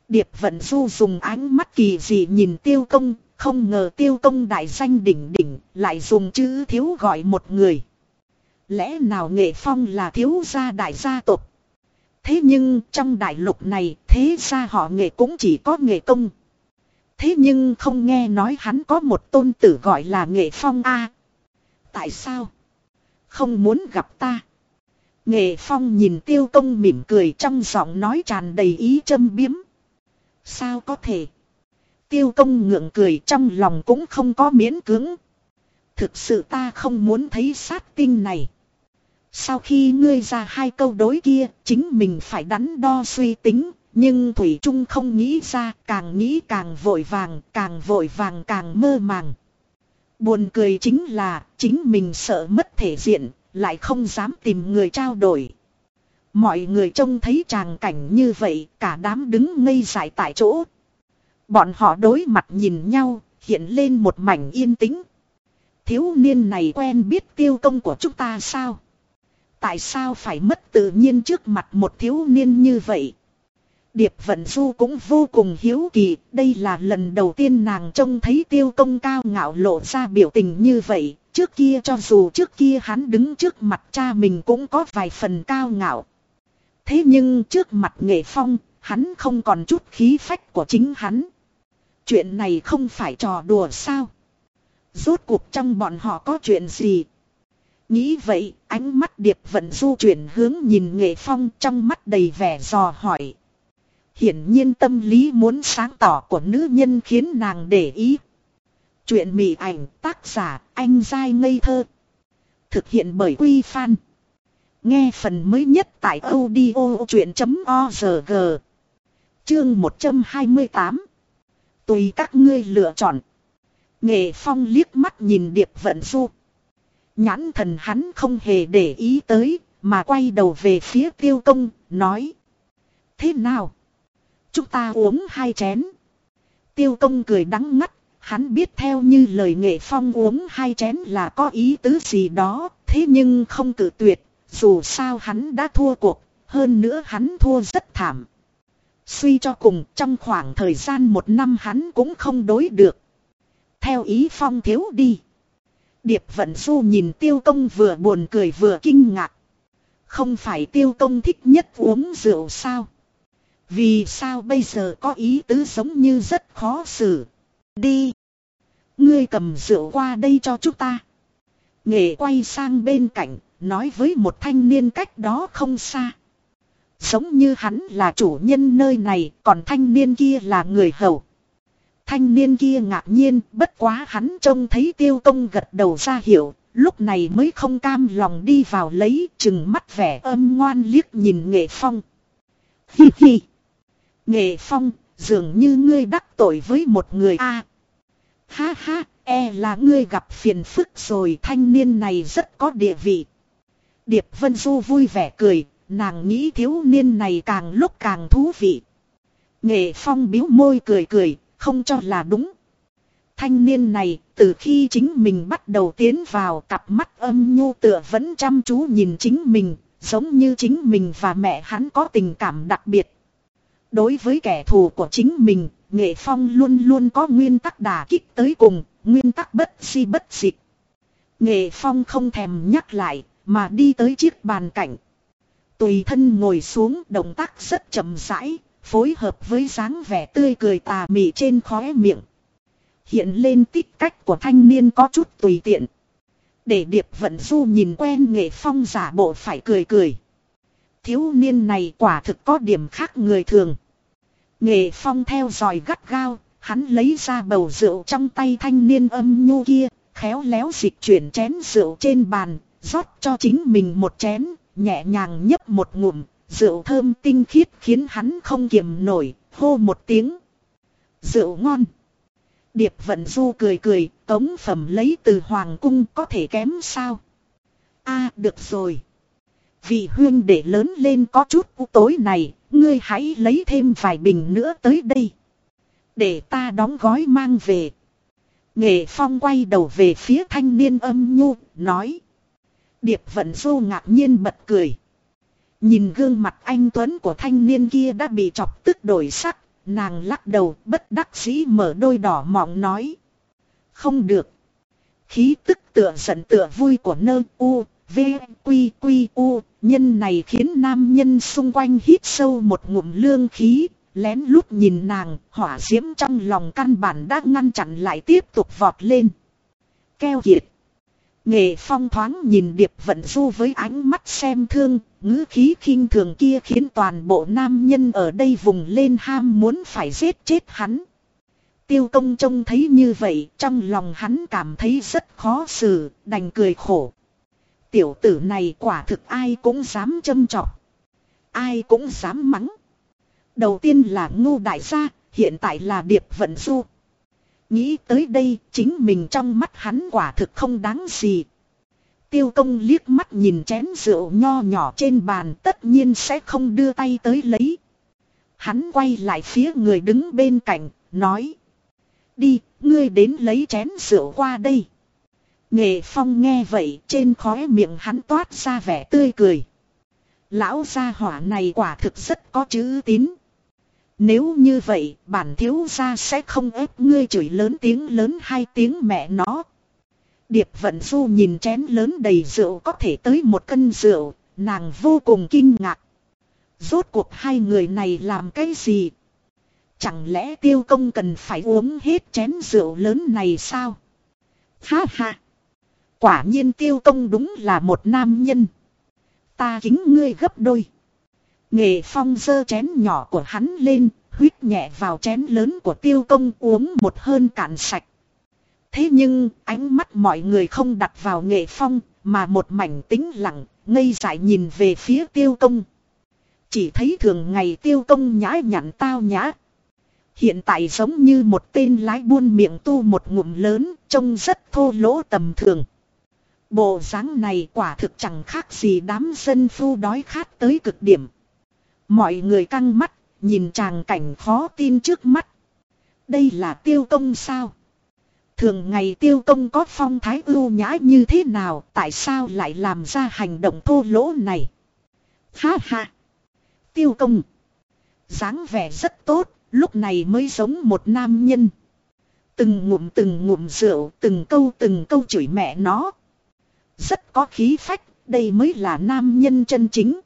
Điệp vận du dùng ánh mắt kỳ dị nhìn tiêu công, không ngờ tiêu công đại danh đỉnh đỉnh, lại dùng chữ thiếu gọi một người. Lẽ nào nghệ phong là thiếu gia đại gia tộc? Thế nhưng, trong đại lục này, thế gia họ nghệ cũng chỉ có nghệ công. Thế nhưng không nghe nói hắn có một tôn tử gọi là nghệ phong a Tại sao? Không muốn gặp ta. Nghệ phong nhìn tiêu công mỉm cười trong giọng nói tràn đầy ý châm biếm. Sao có thể? Tiêu công ngượng cười trong lòng cũng không có miễn cưỡng. Thực sự ta không muốn thấy sát tinh này. Sau khi ngươi ra hai câu đối kia, chính mình phải đắn đo suy tính, nhưng Thủy Trung không nghĩ ra, càng nghĩ càng vội vàng, càng vội vàng càng mơ màng. Buồn cười chính là, chính mình sợ mất thể diện, lại không dám tìm người trao đổi. Mọi người trông thấy tràng cảnh như vậy, cả đám đứng ngây dại tại chỗ. Bọn họ đối mặt nhìn nhau, hiện lên một mảnh yên tĩnh. Thiếu niên này quen biết tiêu công của chúng ta sao? Tại sao phải mất tự nhiên trước mặt một thiếu niên như vậy? Điệp Vận Du cũng vô cùng hiếu kỳ, đây là lần đầu tiên nàng trông thấy tiêu công cao ngạo lộ ra biểu tình như vậy, trước kia cho dù trước kia hắn đứng trước mặt cha mình cũng có vài phần cao ngạo. Thế nhưng trước mặt nghệ phong, hắn không còn chút khí phách của chính hắn. Chuyện này không phải trò đùa sao? Rốt cuộc trong bọn họ có chuyện gì? Nghĩ vậy, ánh mắt điệp vận du chuyển hướng nhìn nghệ phong trong mắt đầy vẻ dò hỏi. Hiển nhiên tâm lý muốn sáng tỏ của nữ nhân khiến nàng để ý. Chuyện mị ảnh tác giả anh dai ngây thơ. Thực hiện bởi Quy Phan. Nghe phần mới nhất tại audio chuyện.org. Chương 128. Tùy các ngươi lựa chọn. Nghệ Phong liếc mắt nhìn Điệp Vận Du. Nhãn thần hắn không hề để ý tới, mà quay đầu về phía tiêu công, nói. Thế nào? Chúng ta uống hai chén. Tiêu công cười đắng ngắt, hắn biết theo như lời nghệ phong uống hai chén là có ý tứ gì đó, thế nhưng không cử tuyệt, dù sao hắn đã thua cuộc, hơn nữa hắn thua rất thảm. Suy cho cùng trong khoảng thời gian một năm hắn cũng không đối được. Theo ý phong thiếu đi. Điệp vận du nhìn tiêu công vừa buồn cười vừa kinh ngạc. Không phải tiêu công thích nhất uống rượu sao? Vì sao bây giờ có ý tứ giống như rất khó xử. Đi. Ngươi cầm rượu qua đây cho chúng ta. Nghệ quay sang bên cạnh, nói với một thanh niên cách đó không xa. Giống như hắn là chủ nhân nơi này, còn thanh niên kia là người hầu. Thanh niên kia ngạc nhiên, bất quá hắn trông thấy tiêu công gật đầu ra hiểu, lúc này mới không cam lòng đi vào lấy, chừng mắt vẻ âm ngoan liếc nhìn nghệ phong. Hi hi. Nghệ phong, dường như ngươi đắc tội với một người a. Ha ha, e là ngươi gặp phiền phức rồi thanh niên này rất có địa vị. Điệp Vân Du vui vẻ cười, nàng nghĩ thiếu niên này càng lúc càng thú vị. Nghệ Phong biếu môi cười cười, không cho là đúng. Thanh niên này, từ khi chính mình bắt đầu tiến vào cặp mắt âm nhu tựa vẫn chăm chú nhìn chính mình, giống như chính mình và mẹ hắn có tình cảm đặc biệt. Đối với kẻ thù của chính mình, Nghệ Phong luôn luôn có nguyên tắc đả kích tới cùng, nguyên tắc bất si bất dịch. Nghệ Phong không thèm nhắc lại, mà đi tới chiếc bàn cạnh. Tùy thân ngồi xuống động tác rất chậm rãi, phối hợp với dáng vẻ tươi cười tà mị trên khóe miệng. Hiện lên tích cách của thanh niên có chút tùy tiện. Để Điệp Vận Du nhìn quen nghệ phong giả bộ phải cười cười. Thiếu niên này quả thực có điểm khác người thường. Nghệ phong theo dòi gắt gao, hắn lấy ra bầu rượu trong tay thanh niên âm nhu kia, khéo léo dịch chuyển chén rượu trên bàn, rót cho chính mình một chén, nhẹ nhàng nhấp một ngụm, rượu thơm tinh khiết khiến hắn không kiềm nổi, hô một tiếng. Rượu ngon. Điệp vận du cười cười, tống phẩm lấy từ hoàng cung có thể kém sao? a được rồi. Vị huyên để lớn lên có chút u tối này, ngươi hãy lấy thêm vài bình nữa tới đây. Để ta đóng gói mang về. Nghệ Phong quay đầu về phía thanh niên âm nhu, nói. Điệp vận du ngạc nhiên bật cười. Nhìn gương mặt anh Tuấn của thanh niên kia đã bị chọc tức đổi sắc, nàng lắc đầu bất đắc dĩ mở đôi đỏ mọng nói. Không được. Khí tức tựa giận tựa vui của nơ u, v, quy quy u, nhân này khiến nam nhân xung quanh hít sâu một ngụm lương khí, lén lút nhìn nàng, hỏa diễm trong lòng căn bản đã ngăn chặn lại tiếp tục vọt lên. Keo kiệt. Nghệ phong thoáng nhìn điệp vận du với ánh mắt xem thương, ngữ khí khinh thường kia khiến toàn bộ nam nhân ở đây vùng lên ham muốn phải giết chết hắn. Tiêu công trông thấy như vậy, trong lòng hắn cảm thấy rất khó xử, đành cười khổ. Tiểu tử này quả thực ai cũng dám châm trọc. Ai cũng dám mắng. Đầu tiên là ngu đại gia, hiện tại là điệp vận du. Nghĩ tới đây, chính mình trong mắt hắn quả thực không đáng gì. Tiêu công liếc mắt nhìn chén rượu nho nhỏ trên bàn tất nhiên sẽ không đưa tay tới lấy. Hắn quay lại phía người đứng bên cạnh, nói. Đi, ngươi đến lấy chén rượu qua đây. Nghệ phong nghe vậy trên khóe miệng hắn toát ra vẻ tươi cười. Lão gia hỏa này quả thực rất có chữ tín. Nếu như vậy, bản thiếu gia sẽ không ép ngươi chửi lớn tiếng lớn hai tiếng mẹ nó. Điệp vận du nhìn chén lớn đầy rượu có thể tới một cân rượu, nàng vô cùng kinh ngạc. Rốt cuộc hai người này làm cái gì? Chẳng lẽ tiêu công cần phải uống hết chén rượu lớn này sao? Ha ha! Quả nhiên tiêu công đúng là một nam nhân. Ta kính ngươi gấp đôi. Nghệ phong dơ chén nhỏ của hắn lên, huyết nhẹ vào chén lớn của tiêu công uống một hơn cạn sạch. Thế nhưng, ánh mắt mọi người không đặt vào nghệ phong, mà một mảnh tính lặng, ngây dại nhìn về phía tiêu công. Chỉ thấy thường ngày tiêu công nhã nhặn tao nhã. Hiện tại giống như một tên lái buôn miệng tu một ngụm lớn, trông rất thô lỗ tầm thường. Bộ dáng này quả thực chẳng khác gì đám dân phu đói khát tới cực điểm. Mọi người căng mắt, nhìn chàng cảnh khó tin trước mắt. Đây là tiêu công sao? Thường ngày tiêu công có phong thái ưu nhã như thế nào, tại sao lại làm ra hành động thô lỗ này? Ha ha! Tiêu công! dáng vẻ rất tốt, lúc này mới giống một nam nhân. Từng ngụm từng ngụm rượu, từng câu từng câu chửi mẹ nó. Rất có khí phách, đây mới là nam nhân chân chính.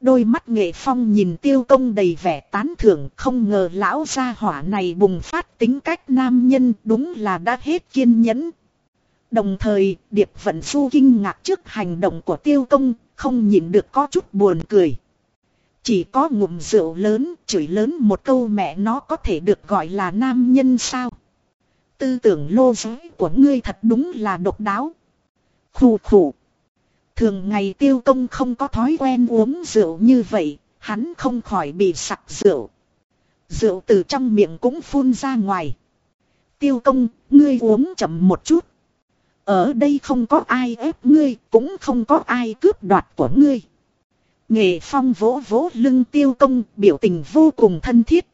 Đôi mắt nghệ phong nhìn tiêu công đầy vẻ tán thưởng, không ngờ lão gia hỏa này bùng phát tính cách nam nhân, đúng là đã hết kiên nhẫn. Đồng thời, điệp vận su kinh ngạc trước hành động của tiêu công, không nhìn được có chút buồn cười. Chỉ có ngụm rượu lớn, chửi lớn một câu mẹ nó có thể được gọi là nam nhân sao. Tư tưởng lô giới của ngươi thật đúng là độc đáo. Khủ khủ. Thường ngày tiêu công không có thói quen uống rượu như vậy, hắn không khỏi bị sặc rượu. Rượu từ trong miệng cũng phun ra ngoài. Tiêu công, ngươi uống chậm một chút. Ở đây không có ai ép ngươi, cũng không có ai cướp đoạt của ngươi. Nghệ phong vỗ vỗ lưng tiêu công, biểu tình vô cùng thân thiết.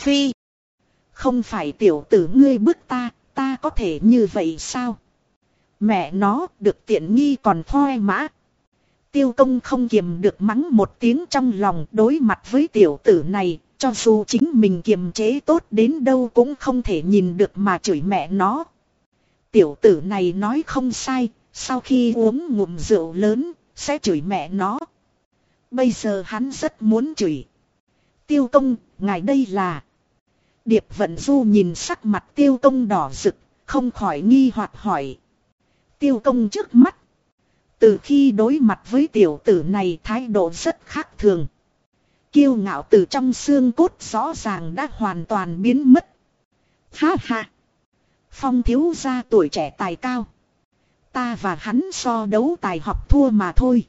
Phi. Không phải tiểu tử ngươi bước ta, ta có thể như vậy sao? Mẹ nó được tiện nghi còn thoe mã. Tiêu công không kiềm được mắng một tiếng trong lòng đối mặt với tiểu tử này, cho dù chính mình kiềm chế tốt đến đâu cũng không thể nhìn được mà chửi mẹ nó. Tiểu tử này nói không sai, sau khi uống ngụm rượu lớn, sẽ chửi mẹ nó. Bây giờ hắn rất muốn chửi. Tiêu công, ngài đây là... Điệp vận du nhìn sắc mặt tiêu công đỏ rực, không khỏi nghi hoặc hỏi. Tiêu công trước mắt. Từ khi đối mặt với tiểu tử này thái độ rất khác thường. Kiêu ngạo từ trong xương cốt rõ ràng đã hoàn toàn biến mất. Ha ha. Phong thiếu gia tuổi trẻ tài cao. Ta và hắn so đấu tài học thua mà thôi.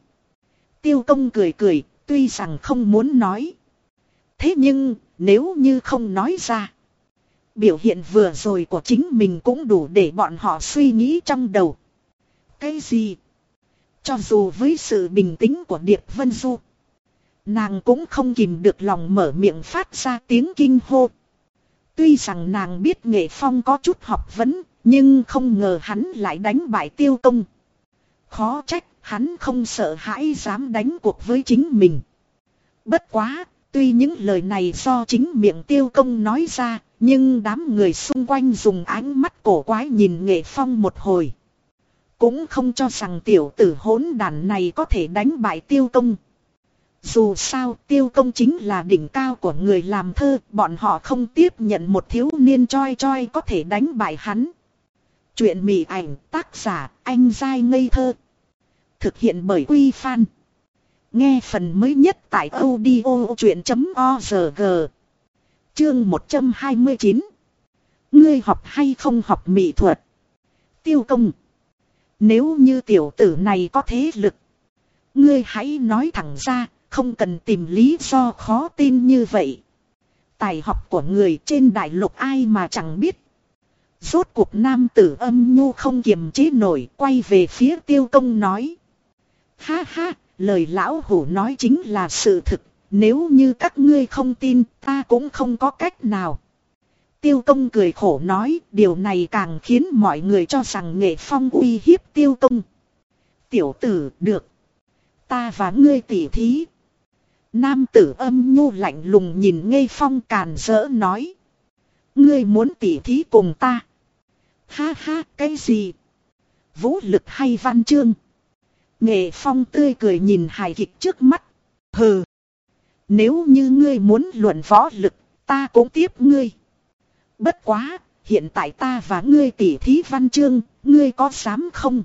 Tiêu công cười cười, tuy rằng không muốn nói. Thế nhưng, nếu như không nói ra. Biểu hiện vừa rồi của chính mình cũng đủ để bọn họ suy nghĩ trong đầu. Cái gì? Cho dù với sự bình tĩnh của Điệp Vân Du. Nàng cũng không kìm được lòng mở miệng phát ra tiếng kinh hô. Tuy rằng nàng biết nghệ phong có chút học vấn, nhưng không ngờ hắn lại đánh bại tiêu công. Khó trách, hắn không sợ hãi dám đánh cuộc với chính mình. Bất quá, tuy những lời này do chính miệng tiêu công nói ra, nhưng đám người xung quanh dùng ánh mắt cổ quái nhìn nghệ phong một hồi. Cũng không cho rằng tiểu tử hỗn đàn này có thể đánh bại tiêu công. Dù sao tiêu công chính là đỉnh cao của người làm thơ, bọn họ không tiếp nhận một thiếu niên choi choi có thể đánh bại hắn. Chuyện mỉ ảnh tác giả anh dai ngây thơ. Thực hiện bởi Quy Phan. Nghe phần mới nhất tại audio chuyện.org. Chương 129. Ngươi học hay không học mỹ thuật? Tiêu công. Nếu như tiểu tử này có thế lực. Ngươi hãy nói thẳng ra, không cần tìm lý do khó tin như vậy. Tài học của người trên đại lục ai mà chẳng biết. Rốt cuộc nam tử âm nhu không kiềm chế nổi quay về phía tiêu công nói. Ha ha, lời lão hủ nói chính là sự thực, nếu như các ngươi không tin ta cũng không có cách nào. Tiêu công cười khổ nói điều này càng khiến mọi người cho rằng nghệ phong uy hiếp tiêu công. Tiểu tử được. Ta và ngươi tỉ thí. Nam tử âm nhu lạnh lùng nhìn ngây phong càn rỡ nói. Ngươi muốn tỉ thí cùng ta. Ha ha cái gì? Vũ lực hay văn chương? Nghệ phong tươi cười nhìn hài kịch trước mắt. Hừ. Nếu như ngươi muốn luận võ lực, ta cũng tiếp ngươi. Bất quá, hiện tại ta và ngươi tỉ thí văn chương, ngươi có dám không?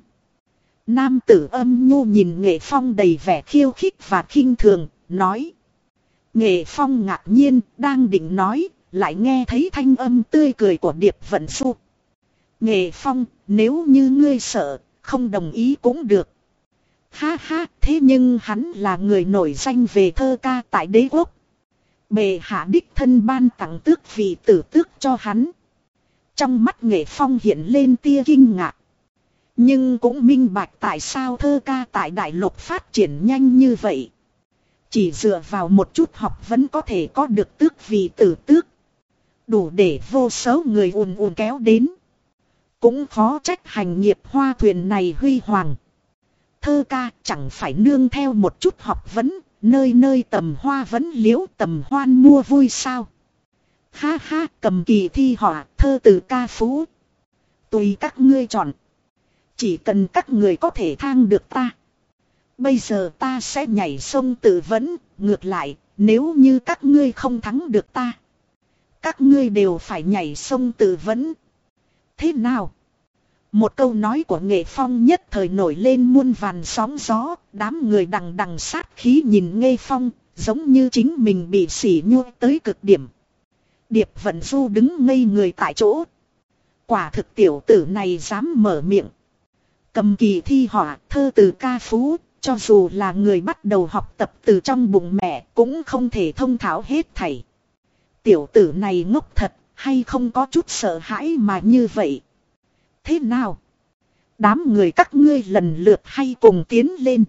Nam tử âm nhu nhìn nghệ phong đầy vẻ khiêu khích và khinh thường, nói. Nghệ phong ngạc nhiên, đang định nói, lại nghe thấy thanh âm tươi cười của điệp vận su. Nghệ phong, nếu như ngươi sợ, không đồng ý cũng được. Ha ha, thế nhưng hắn là người nổi danh về thơ ca tại đế quốc. Bề hạ đích thân ban tặng tước vị tử tước cho hắn. Trong mắt nghệ phong hiện lên tia kinh ngạc. Nhưng cũng minh bạch tại sao thơ ca tại đại lục phát triển nhanh như vậy. Chỉ dựa vào một chút học vẫn có thể có được tước vị tử tước. Đủ để vô số người ùn ùn kéo đến. Cũng khó trách hành nghiệp hoa thuyền này huy hoàng. Thơ ca chẳng phải nương theo một chút học vấn, nơi nơi tầm hoa vẫn liễu tầm hoan mua vui sao. Ha ha cầm kỳ thi họa thơ từ ca phú. Tùy các ngươi chọn. Chỉ cần các người có thể thang được ta. Bây giờ ta sẽ nhảy sông tự vấn, ngược lại, nếu như các ngươi không thắng được ta. Các ngươi đều phải nhảy sông tự vấn. Thế nào? Một câu nói của nghệ phong nhất thời nổi lên muôn vàn sóng gió, đám người đằng đằng sát khí nhìn nghệ phong, giống như chính mình bị sỉ nhua tới cực điểm. Điệp vận du đứng ngây người tại chỗ. Quả thực tiểu tử này dám mở miệng. Cầm kỳ thi họa thơ từ ca phú, cho dù là người bắt đầu học tập từ trong bụng mẹ cũng không thể thông tháo hết thảy. Tiểu tử này ngốc thật, hay không có chút sợ hãi mà như vậy. Thế nào? Đám người các ngươi lần lượt hay cùng tiến lên.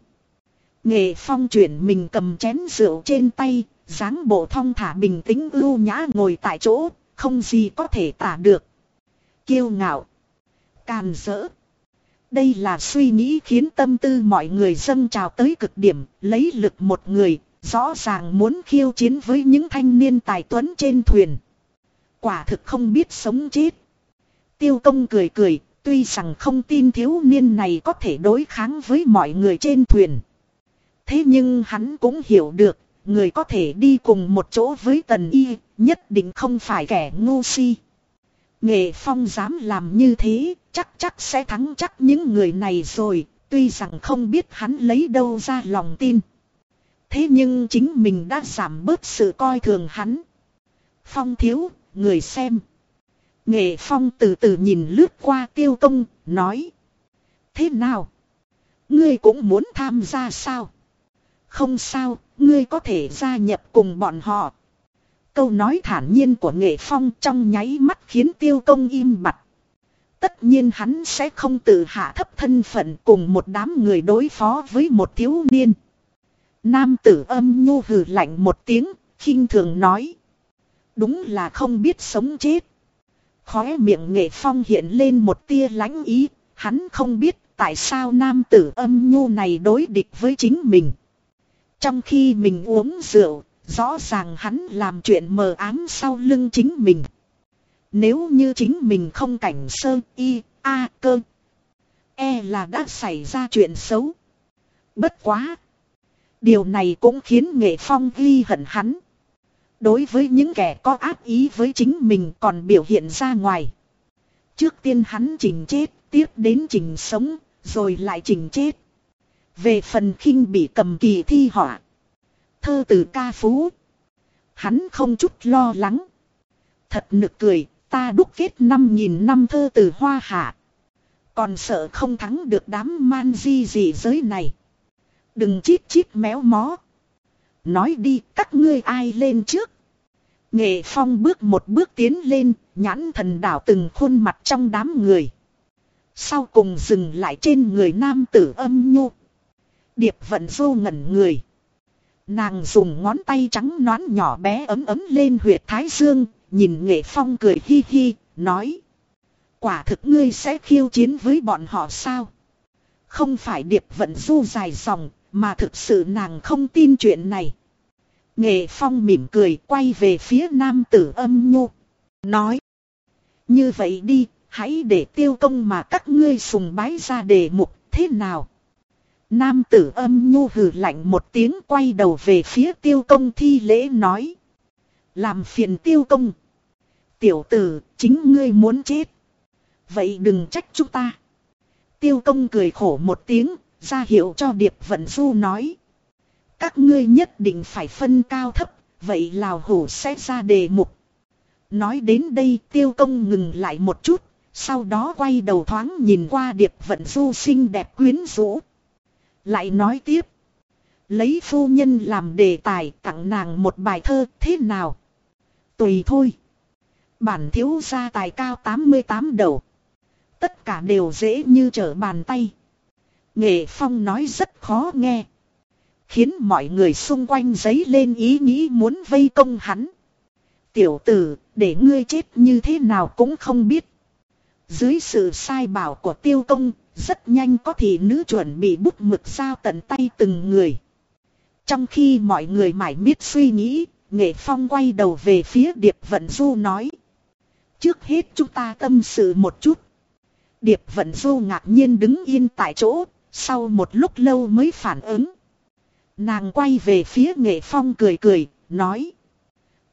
Nghệ phong chuyển mình cầm chén rượu trên tay, dáng bộ thong thả bình tĩnh ưu nhã ngồi tại chỗ, không gì có thể tả được. Kiêu ngạo. Càn rỡ. Đây là suy nghĩ khiến tâm tư mọi người dâng trào tới cực điểm, lấy lực một người, rõ ràng muốn khiêu chiến với những thanh niên tài tuấn trên thuyền. Quả thực không biết sống chết. Tiêu công cười cười, tuy rằng không tin thiếu niên này có thể đối kháng với mọi người trên thuyền. Thế nhưng hắn cũng hiểu được, người có thể đi cùng một chỗ với tần y, nhất định không phải kẻ ngu si. Nghệ Phong dám làm như thế, chắc chắc sẽ thắng chắc những người này rồi, tuy rằng không biết hắn lấy đâu ra lòng tin. Thế nhưng chính mình đã giảm bớt sự coi thường hắn. Phong thiếu, người xem. Nghệ Phong từ từ nhìn lướt qua tiêu công, nói. Thế nào? Ngươi cũng muốn tham gia sao? Không sao, ngươi có thể gia nhập cùng bọn họ. Câu nói thản nhiên của nghệ phong trong nháy mắt khiến tiêu công im bặt. Tất nhiên hắn sẽ không tự hạ thấp thân phận cùng một đám người đối phó với một thiếu niên. Nam tử âm nhu hừ lạnh một tiếng, khinh thường nói. Đúng là không biết sống chết. Khóe miệng nghệ phong hiện lên một tia lãnh ý, hắn không biết tại sao nam tử âm nhu này đối địch với chính mình. Trong khi mình uống rượu, rõ ràng hắn làm chuyện mờ ám sau lưng chính mình. Nếu như chính mình không cảnh sơ y, a cơ. E là đã xảy ra chuyện xấu. Bất quá. Điều này cũng khiến nghệ phong ghi hận hắn. Đối với những kẻ có ác ý với chính mình còn biểu hiện ra ngoài. Trước tiên hắn chỉnh chết, tiếp đến chỉnh sống, rồi lại chỉnh chết. Về phần khinh bị cầm kỳ thi họa. Thơ từ ca phú. Hắn không chút lo lắng. Thật nực cười, ta đúc kết năm nghìn năm thơ từ hoa hạ. Còn sợ không thắng được đám man di gì giới này. Đừng chít chít méo mó. Nói đi các ngươi ai lên trước. Nghệ phong bước một bước tiến lên, nhãn thần đảo từng khuôn mặt trong đám người. Sau cùng dừng lại trên người nam tử âm nhu. Điệp vận vô ngẩn người. Nàng dùng ngón tay trắng nón nhỏ bé ấm ấm lên huyệt thái dương, nhìn nghệ phong cười hi hi, nói. Quả thực ngươi sẽ khiêu chiến với bọn họ sao? Không phải điệp vận du dài dòng, mà thực sự nàng không tin chuyện này. Nghệ phong mỉm cười quay về phía nam tử âm nhu. Nói. Như vậy đi, hãy để tiêu công mà các ngươi sùng bái ra đề mục thế nào? Nam tử âm nhu hừ lạnh một tiếng quay đầu về phía tiêu công thi lễ nói. Làm phiền tiêu công. Tiểu tử, chính ngươi muốn chết. Vậy đừng trách chúng ta. Tiêu công cười khổ một tiếng, ra hiệu cho Điệp Vận Du nói. Các ngươi nhất định phải phân cao thấp, vậy lào hổ sẽ ra đề mục. Nói đến đây tiêu công ngừng lại một chút, sau đó quay đầu thoáng nhìn qua Điệp Vận Du xinh đẹp quyến rũ. Lại nói tiếp. Lấy phu nhân làm đề tài tặng nàng một bài thơ thế nào? Tùy thôi. Bản thiếu gia tài cao 88 đầu. Tất cả đều dễ như trở bàn tay. Nghệ Phong nói rất khó nghe. Khiến mọi người xung quanh giấy lên ý nghĩ muốn vây công hắn. Tiểu tử, để ngươi chết như thế nào cũng không biết. Dưới sự sai bảo của tiêu công, rất nhanh có thị nữ chuẩn bị bút mực sao tận tay từng người. Trong khi mọi người mải miết suy nghĩ, Nghệ Phong quay đầu về phía Điệp Vận Du nói. Trước hết chúng ta tâm sự một chút. Điệp Vận Du ngạc nhiên đứng yên tại chỗ, sau một lúc lâu mới phản ứng. Nàng quay về phía Nghệ Phong cười cười, nói.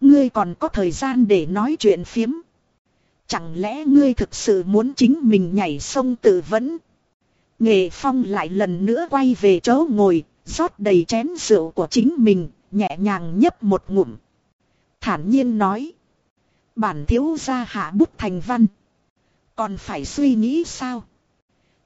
Ngươi còn có thời gian để nói chuyện phiếm. Chẳng lẽ ngươi thực sự muốn chính mình nhảy sông tự vẫn? Nghệ Phong lại lần nữa quay về chỗ ngồi, rót đầy chén rượu của chính mình, nhẹ nhàng nhấp một ngụm. Thản nhiên nói. Bản thiếu gia hạ bút thành văn. Còn phải suy nghĩ sao?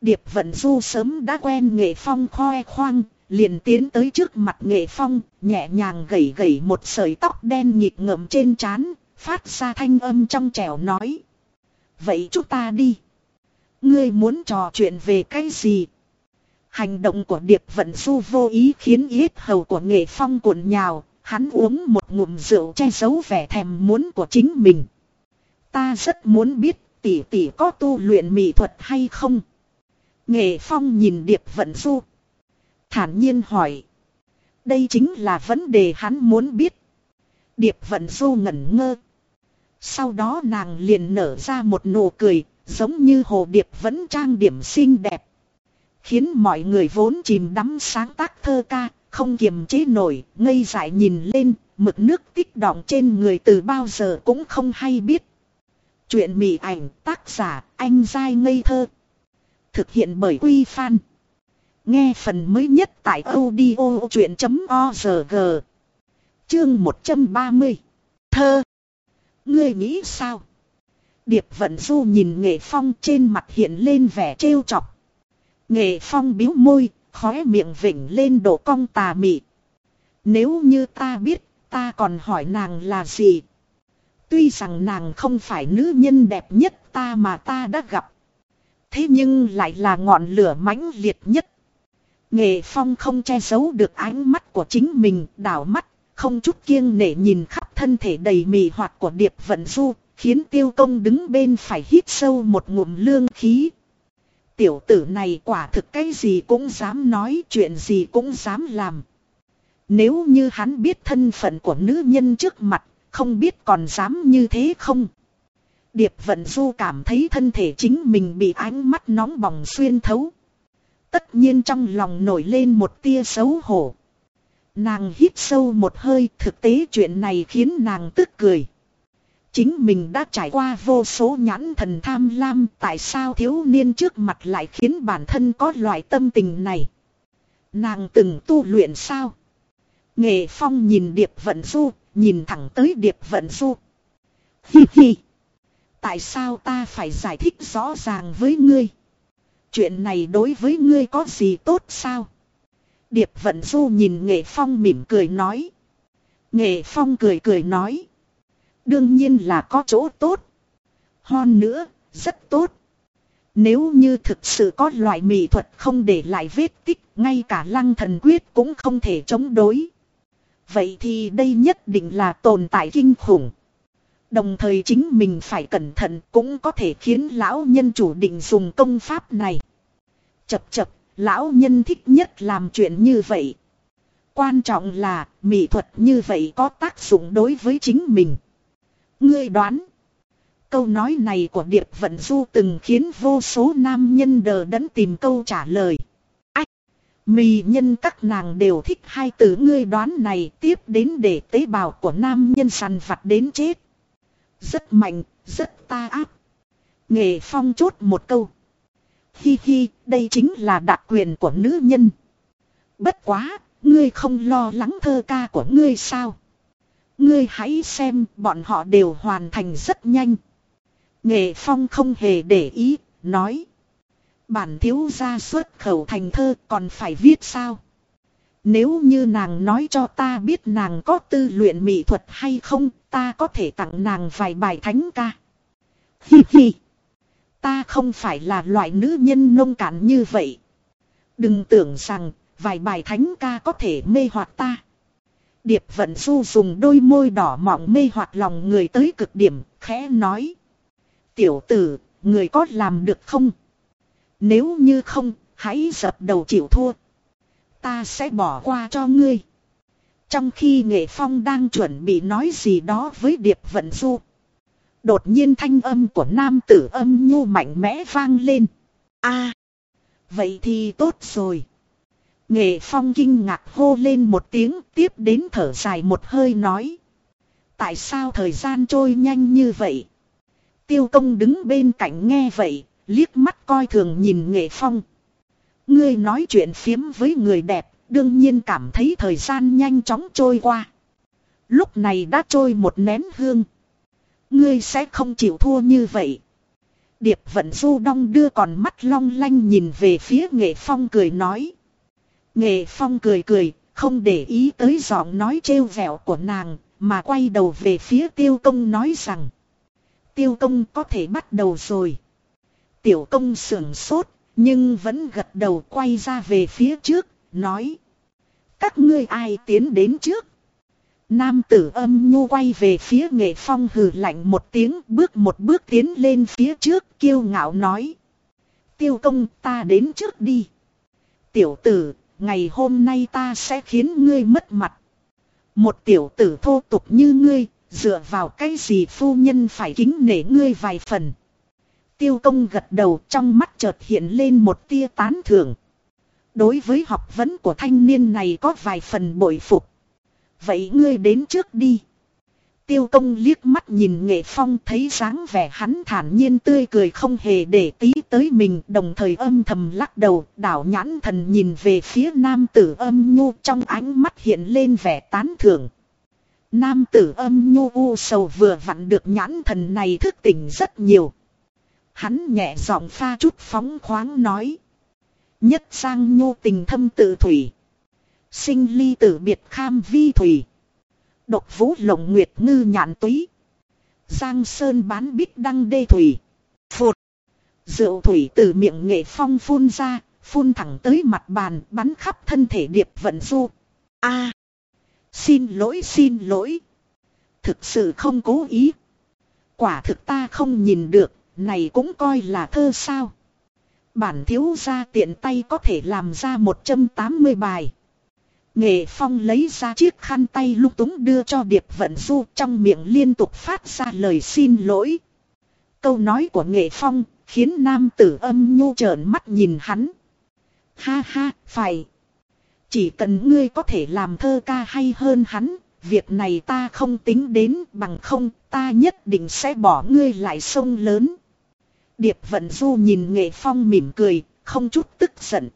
Điệp vận du sớm đã quen nghệ phong khoe khoang, liền tiến tới trước mặt nghệ phong, nhẹ nhàng gẩy gẩy một sợi tóc đen nhịp ngậm trên trán, Phát ra thanh âm trong trẻo nói. Vậy chúng ta đi. Ngươi muốn trò chuyện về cái gì? Hành động của Điệp Vận Du vô ý khiến yết hầu của nghệ phong cuộn nhào, hắn uống một ngụm rượu che giấu vẻ thèm muốn của chính mình. Ta rất muốn biết tỷ tỷ có tu luyện mỹ thuật hay không? Nghệ phong nhìn Điệp Vận Du. Thản nhiên hỏi. Đây chính là vấn đề hắn muốn biết. Điệp Vận Du ngẩn ngơ. Sau đó nàng liền nở ra một nụ cười, giống như hồ điệp vẫn trang điểm xinh đẹp. Khiến mọi người vốn chìm đắm sáng tác thơ ca, không kiềm chế nổi, ngây dại nhìn lên, mực nước tích đọng trên người từ bao giờ cũng không hay biết. Chuyện mị ảnh tác giả anh dai ngây thơ. Thực hiện bởi Quy Phan. Nghe phần mới nhất tại audio chuyện.org. Chương 130. Thơ. Ngươi nghĩ sao? Điệp vận du nhìn nghệ phong trên mặt hiện lên vẻ trêu chọc. Nghệ phong biếu môi, khóe miệng vỉnh lên độ cong tà mị. Nếu như ta biết, ta còn hỏi nàng là gì? Tuy rằng nàng không phải nữ nhân đẹp nhất ta mà ta đã gặp. Thế nhưng lại là ngọn lửa mãnh liệt nhất. Nghệ phong không che giấu được ánh mắt của chính mình, đảo mắt, không chút kiêng nể nhìn khắp thân thể đầy mì hoạt của điệp vận du, khiến tiêu công đứng bên phải hít sâu một ngụm lương khí. Tiểu tử này quả thực cái gì cũng dám nói, chuyện gì cũng dám làm. Nếu như hắn biết thân phận của nữ nhân trước mặt, không biết còn dám như thế không? Điệp vận du cảm thấy thân thể chính mình bị ánh mắt nóng bỏng xuyên thấu. Tất nhiên trong lòng nổi lên một tia xấu hổ. Nàng hít sâu một hơi thực tế chuyện này khiến nàng tức cười. Chính mình đã trải qua vô số nhãn thần tham lam tại sao thiếu niên trước mặt lại khiến bản thân có loại tâm tình này. Nàng từng tu luyện sao? Nghệ phong nhìn điệp vận du, nhìn thẳng tới điệp vận du. Hi hi. Tại sao ta phải giải thích rõ ràng với ngươi? Chuyện này đối với ngươi có gì tốt sao? Điệp vận du nhìn nghệ phong mỉm cười nói. Nghệ phong cười cười nói. Đương nhiên là có chỗ tốt. Hon nữa, rất tốt. Nếu như thực sự có loại mỹ thuật không để lại vết tích, ngay cả lăng thần quyết cũng không thể chống đối. Vậy thì đây nhất định là tồn tại kinh khủng. Đồng thời chính mình phải cẩn thận cũng có thể khiến lão nhân chủ định dùng công pháp này. Chập chập, lão nhân thích nhất làm chuyện như vậy. Quan trọng là mỹ thuật như vậy có tác dụng đối với chính mình. Ngươi đoán. Câu nói này của Điệp Vận Du từng khiến vô số nam nhân đờ đẫn tìm câu trả lời. Ách! Mì nhân các nàng đều thích hai từ ngươi đoán này tiếp đến để tế bào của nam nhân săn vặt đến chết. Rất mạnh, rất ta áp. Nghệ phong chốt một câu. Hi hi, đây chính là đặc quyền của nữ nhân. Bất quá, ngươi không lo lắng thơ ca của ngươi sao? Ngươi hãy xem, bọn họ đều hoàn thành rất nhanh. Nghệ Phong không hề để ý, nói. Bản thiếu gia xuất khẩu thành thơ còn phải viết sao? Nếu như nàng nói cho ta biết nàng có tư luyện mỹ thuật hay không, ta có thể tặng nàng vài bài thánh ca. Hi hi. Ta không phải là loại nữ nhân nông cạn như vậy. Đừng tưởng rằng vài bài thánh ca có thể mê hoặc ta. Điệp vận du dùng đôi môi đỏ mọng mê hoặc lòng người tới cực điểm, khẽ nói. Tiểu tử, người có làm được không? Nếu như không, hãy dập đầu chịu thua. Ta sẽ bỏ qua cho ngươi. Trong khi nghệ phong đang chuẩn bị nói gì đó với điệp vận du. Đột nhiên thanh âm của nam tử âm nhu mạnh mẽ vang lên. a vậy thì tốt rồi. Nghệ phong kinh ngạc hô lên một tiếng tiếp đến thở dài một hơi nói. Tại sao thời gian trôi nhanh như vậy? Tiêu công đứng bên cạnh nghe vậy, liếc mắt coi thường nhìn nghệ phong. Ngươi nói chuyện phiếm với người đẹp, đương nhiên cảm thấy thời gian nhanh chóng trôi qua. Lúc này đã trôi một nén hương. Ngươi sẽ không chịu thua như vậy. Điệp vận du đong đưa còn mắt long lanh nhìn về phía nghệ phong cười nói. Nghệ phong cười cười, không để ý tới giọng nói trêu vẹo của nàng, mà quay đầu về phía tiêu công nói rằng. Tiêu công có thể bắt đầu rồi. Tiểu công sưởng sốt, nhưng vẫn gật đầu quay ra về phía trước, nói. Các ngươi ai tiến đến trước? Nam tử âm nhu quay về phía nghệ phong hừ lạnh một tiếng bước một bước tiến lên phía trước kiêu ngạo nói. Tiêu công ta đến trước đi. Tiểu tử, ngày hôm nay ta sẽ khiến ngươi mất mặt. Một tiểu tử thô tục như ngươi, dựa vào cái gì phu nhân phải kính nể ngươi vài phần. Tiêu công gật đầu trong mắt chợt hiện lên một tia tán thưởng. Đối với học vấn của thanh niên này có vài phần bội phục. Vậy ngươi đến trước đi. Tiêu công liếc mắt nhìn nghệ phong thấy dáng vẻ hắn thản nhiên tươi cười không hề để tí tới mình, đồng thời âm thầm lắc đầu, đảo nhãn thần nhìn về phía nam tử âm nhu trong ánh mắt hiện lên vẻ tán thưởng. Nam tử âm nhu u sầu vừa vặn được nhãn thần này thức tỉnh rất nhiều. Hắn nhẹ giọng pha chút phóng khoáng nói. Nhất sang nhô tình thâm tự thủy. Sinh ly tử biệt kham vi thủy. Độc vũ lộng nguyệt ngư nhạn túy. Giang sơn bán bít đăng đê thủy. Phụt. Rượu thủy từ miệng nghệ phong phun ra, phun thẳng tới mặt bàn, bắn khắp thân thể điệp vận du. a Xin lỗi xin lỗi. Thực sự không cố ý. Quả thực ta không nhìn được, này cũng coi là thơ sao. Bản thiếu gia tiện tay có thể làm ra 180 bài. Nghệ Phong lấy ra chiếc khăn tay lúc túng đưa cho Điệp Vận Du trong miệng liên tục phát ra lời xin lỗi. Câu nói của Nghệ Phong khiến nam tử âm nhu trợn mắt nhìn hắn. Ha ha, phải. Chỉ cần ngươi có thể làm thơ ca hay hơn hắn, việc này ta không tính đến bằng không, ta nhất định sẽ bỏ ngươi lại sông lớn. Điệp Vận Du nhìn Nghệ Phong mỉm cười, không chút tức giận.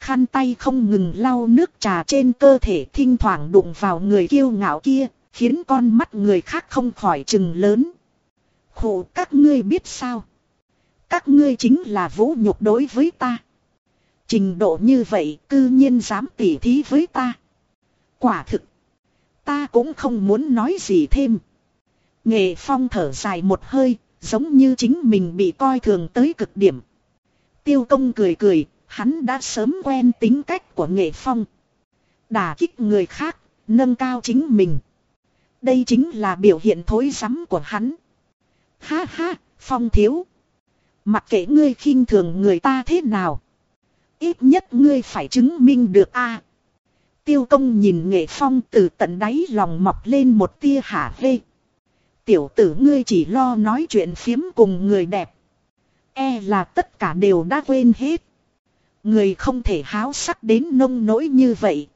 Khăn tay không ngừng lau nước trà trên cơ thể thỉnh thoảng đụng vào người kiêu ngạo kia, khiến con mắt người khác không khỏi chừng lớn. Khổ các ngươi biết sao? Các ngươi chính là vũ nhục đối với ta. Trình độ như vậy cư nhiên dám tỉ thí với ta. Quả thực. Ta cũng không muốn nói gì thêm. Nghệ phong thở dài một hơi, giống như chính mình bị coi thường tới cực điểm. Tiêu công cười cười, Hắn đã sớm quen tính cách của nghệ phong. Đả kích người khác, nâng cao chính mình. Đây chính là biểu hiện thối rắm của hắn. Ha ha, phong thiếu. Mặc kệ ngươi khinh thường người ta thế nào. Ít nhất ngươi phải chứng minh được a. tiêu công nhìn nghệ phong từ tận đáy lòng mọc lên một tia hả hê. Tiểu tử ngươi chỉ lo nói chuyện phiếm cùng người đẹp. E là tất cả đều đã quên hết. Người không thể háo sắc đến nông nỗi như vậy.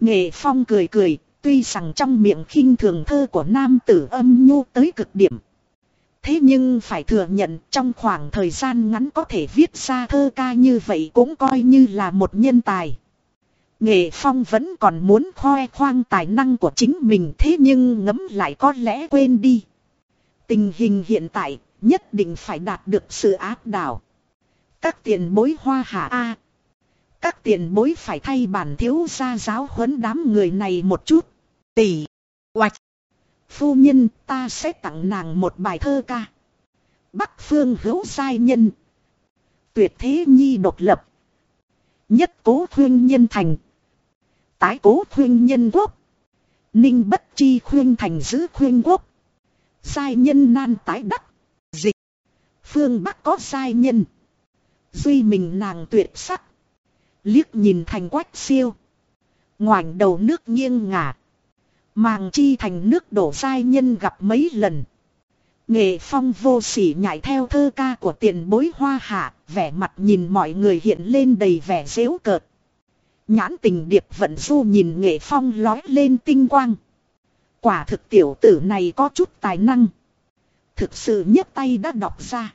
Nghệ Phong cười cười, tuy rằng trong miệng khinh thường thơ của nam tử âm nhu tới cực điểm. Thế nhưng phải thừa nhận trong khoảng thời gian ngắn có thể viết ra thơ ca như vậy cũng coi như là một nhân tài. Nghệ Phong vẫn còn muốn khoe khoang tài năng của chính mình thế nhưng ngấm lại có lẽ quên đi. Tình hình hiện tại nhất định phải đạt được sự áp đảo. Các tiền bối hoa hạ A. Các tiền bối phải thay bản thiếu gia giáo huấn đám người này một chút. Tỷ. Oạch. Phu nhân, ta sẽ tặng nàng một bài thơ ca. Bắc phương hữu sai nhân. Tuyệt thế nhi độc lập. Nhất cố khuyên nhân thành. Tái cố khuyên nhân quốc. Ninh bất chi khuyên thành giữ khuyên quốc. Sai nhân nan tái đắc. Dịch. Phương Bắc có sai nhân. Duy mình nàng tuyệt sắc. Liếc nhìn thành quách siêu. Ngoảnh đầu nước nghiêng ngả. Màng chi thành nước đổ sai nhân gặp mấy lần. Nghệ phong vô sỉ nhảy theo thơ ca của tiền bối hoa hạ, vẻ mặt nhìn mọi người hiện lên đầy vẻ dễu cợt. Nhãn tình điệp vận du nhìn nghệ phong lói lên tinh quang. Quả thực tiểu tử này có chút tài năng. Thực sự nhấc tay đã đọc ra.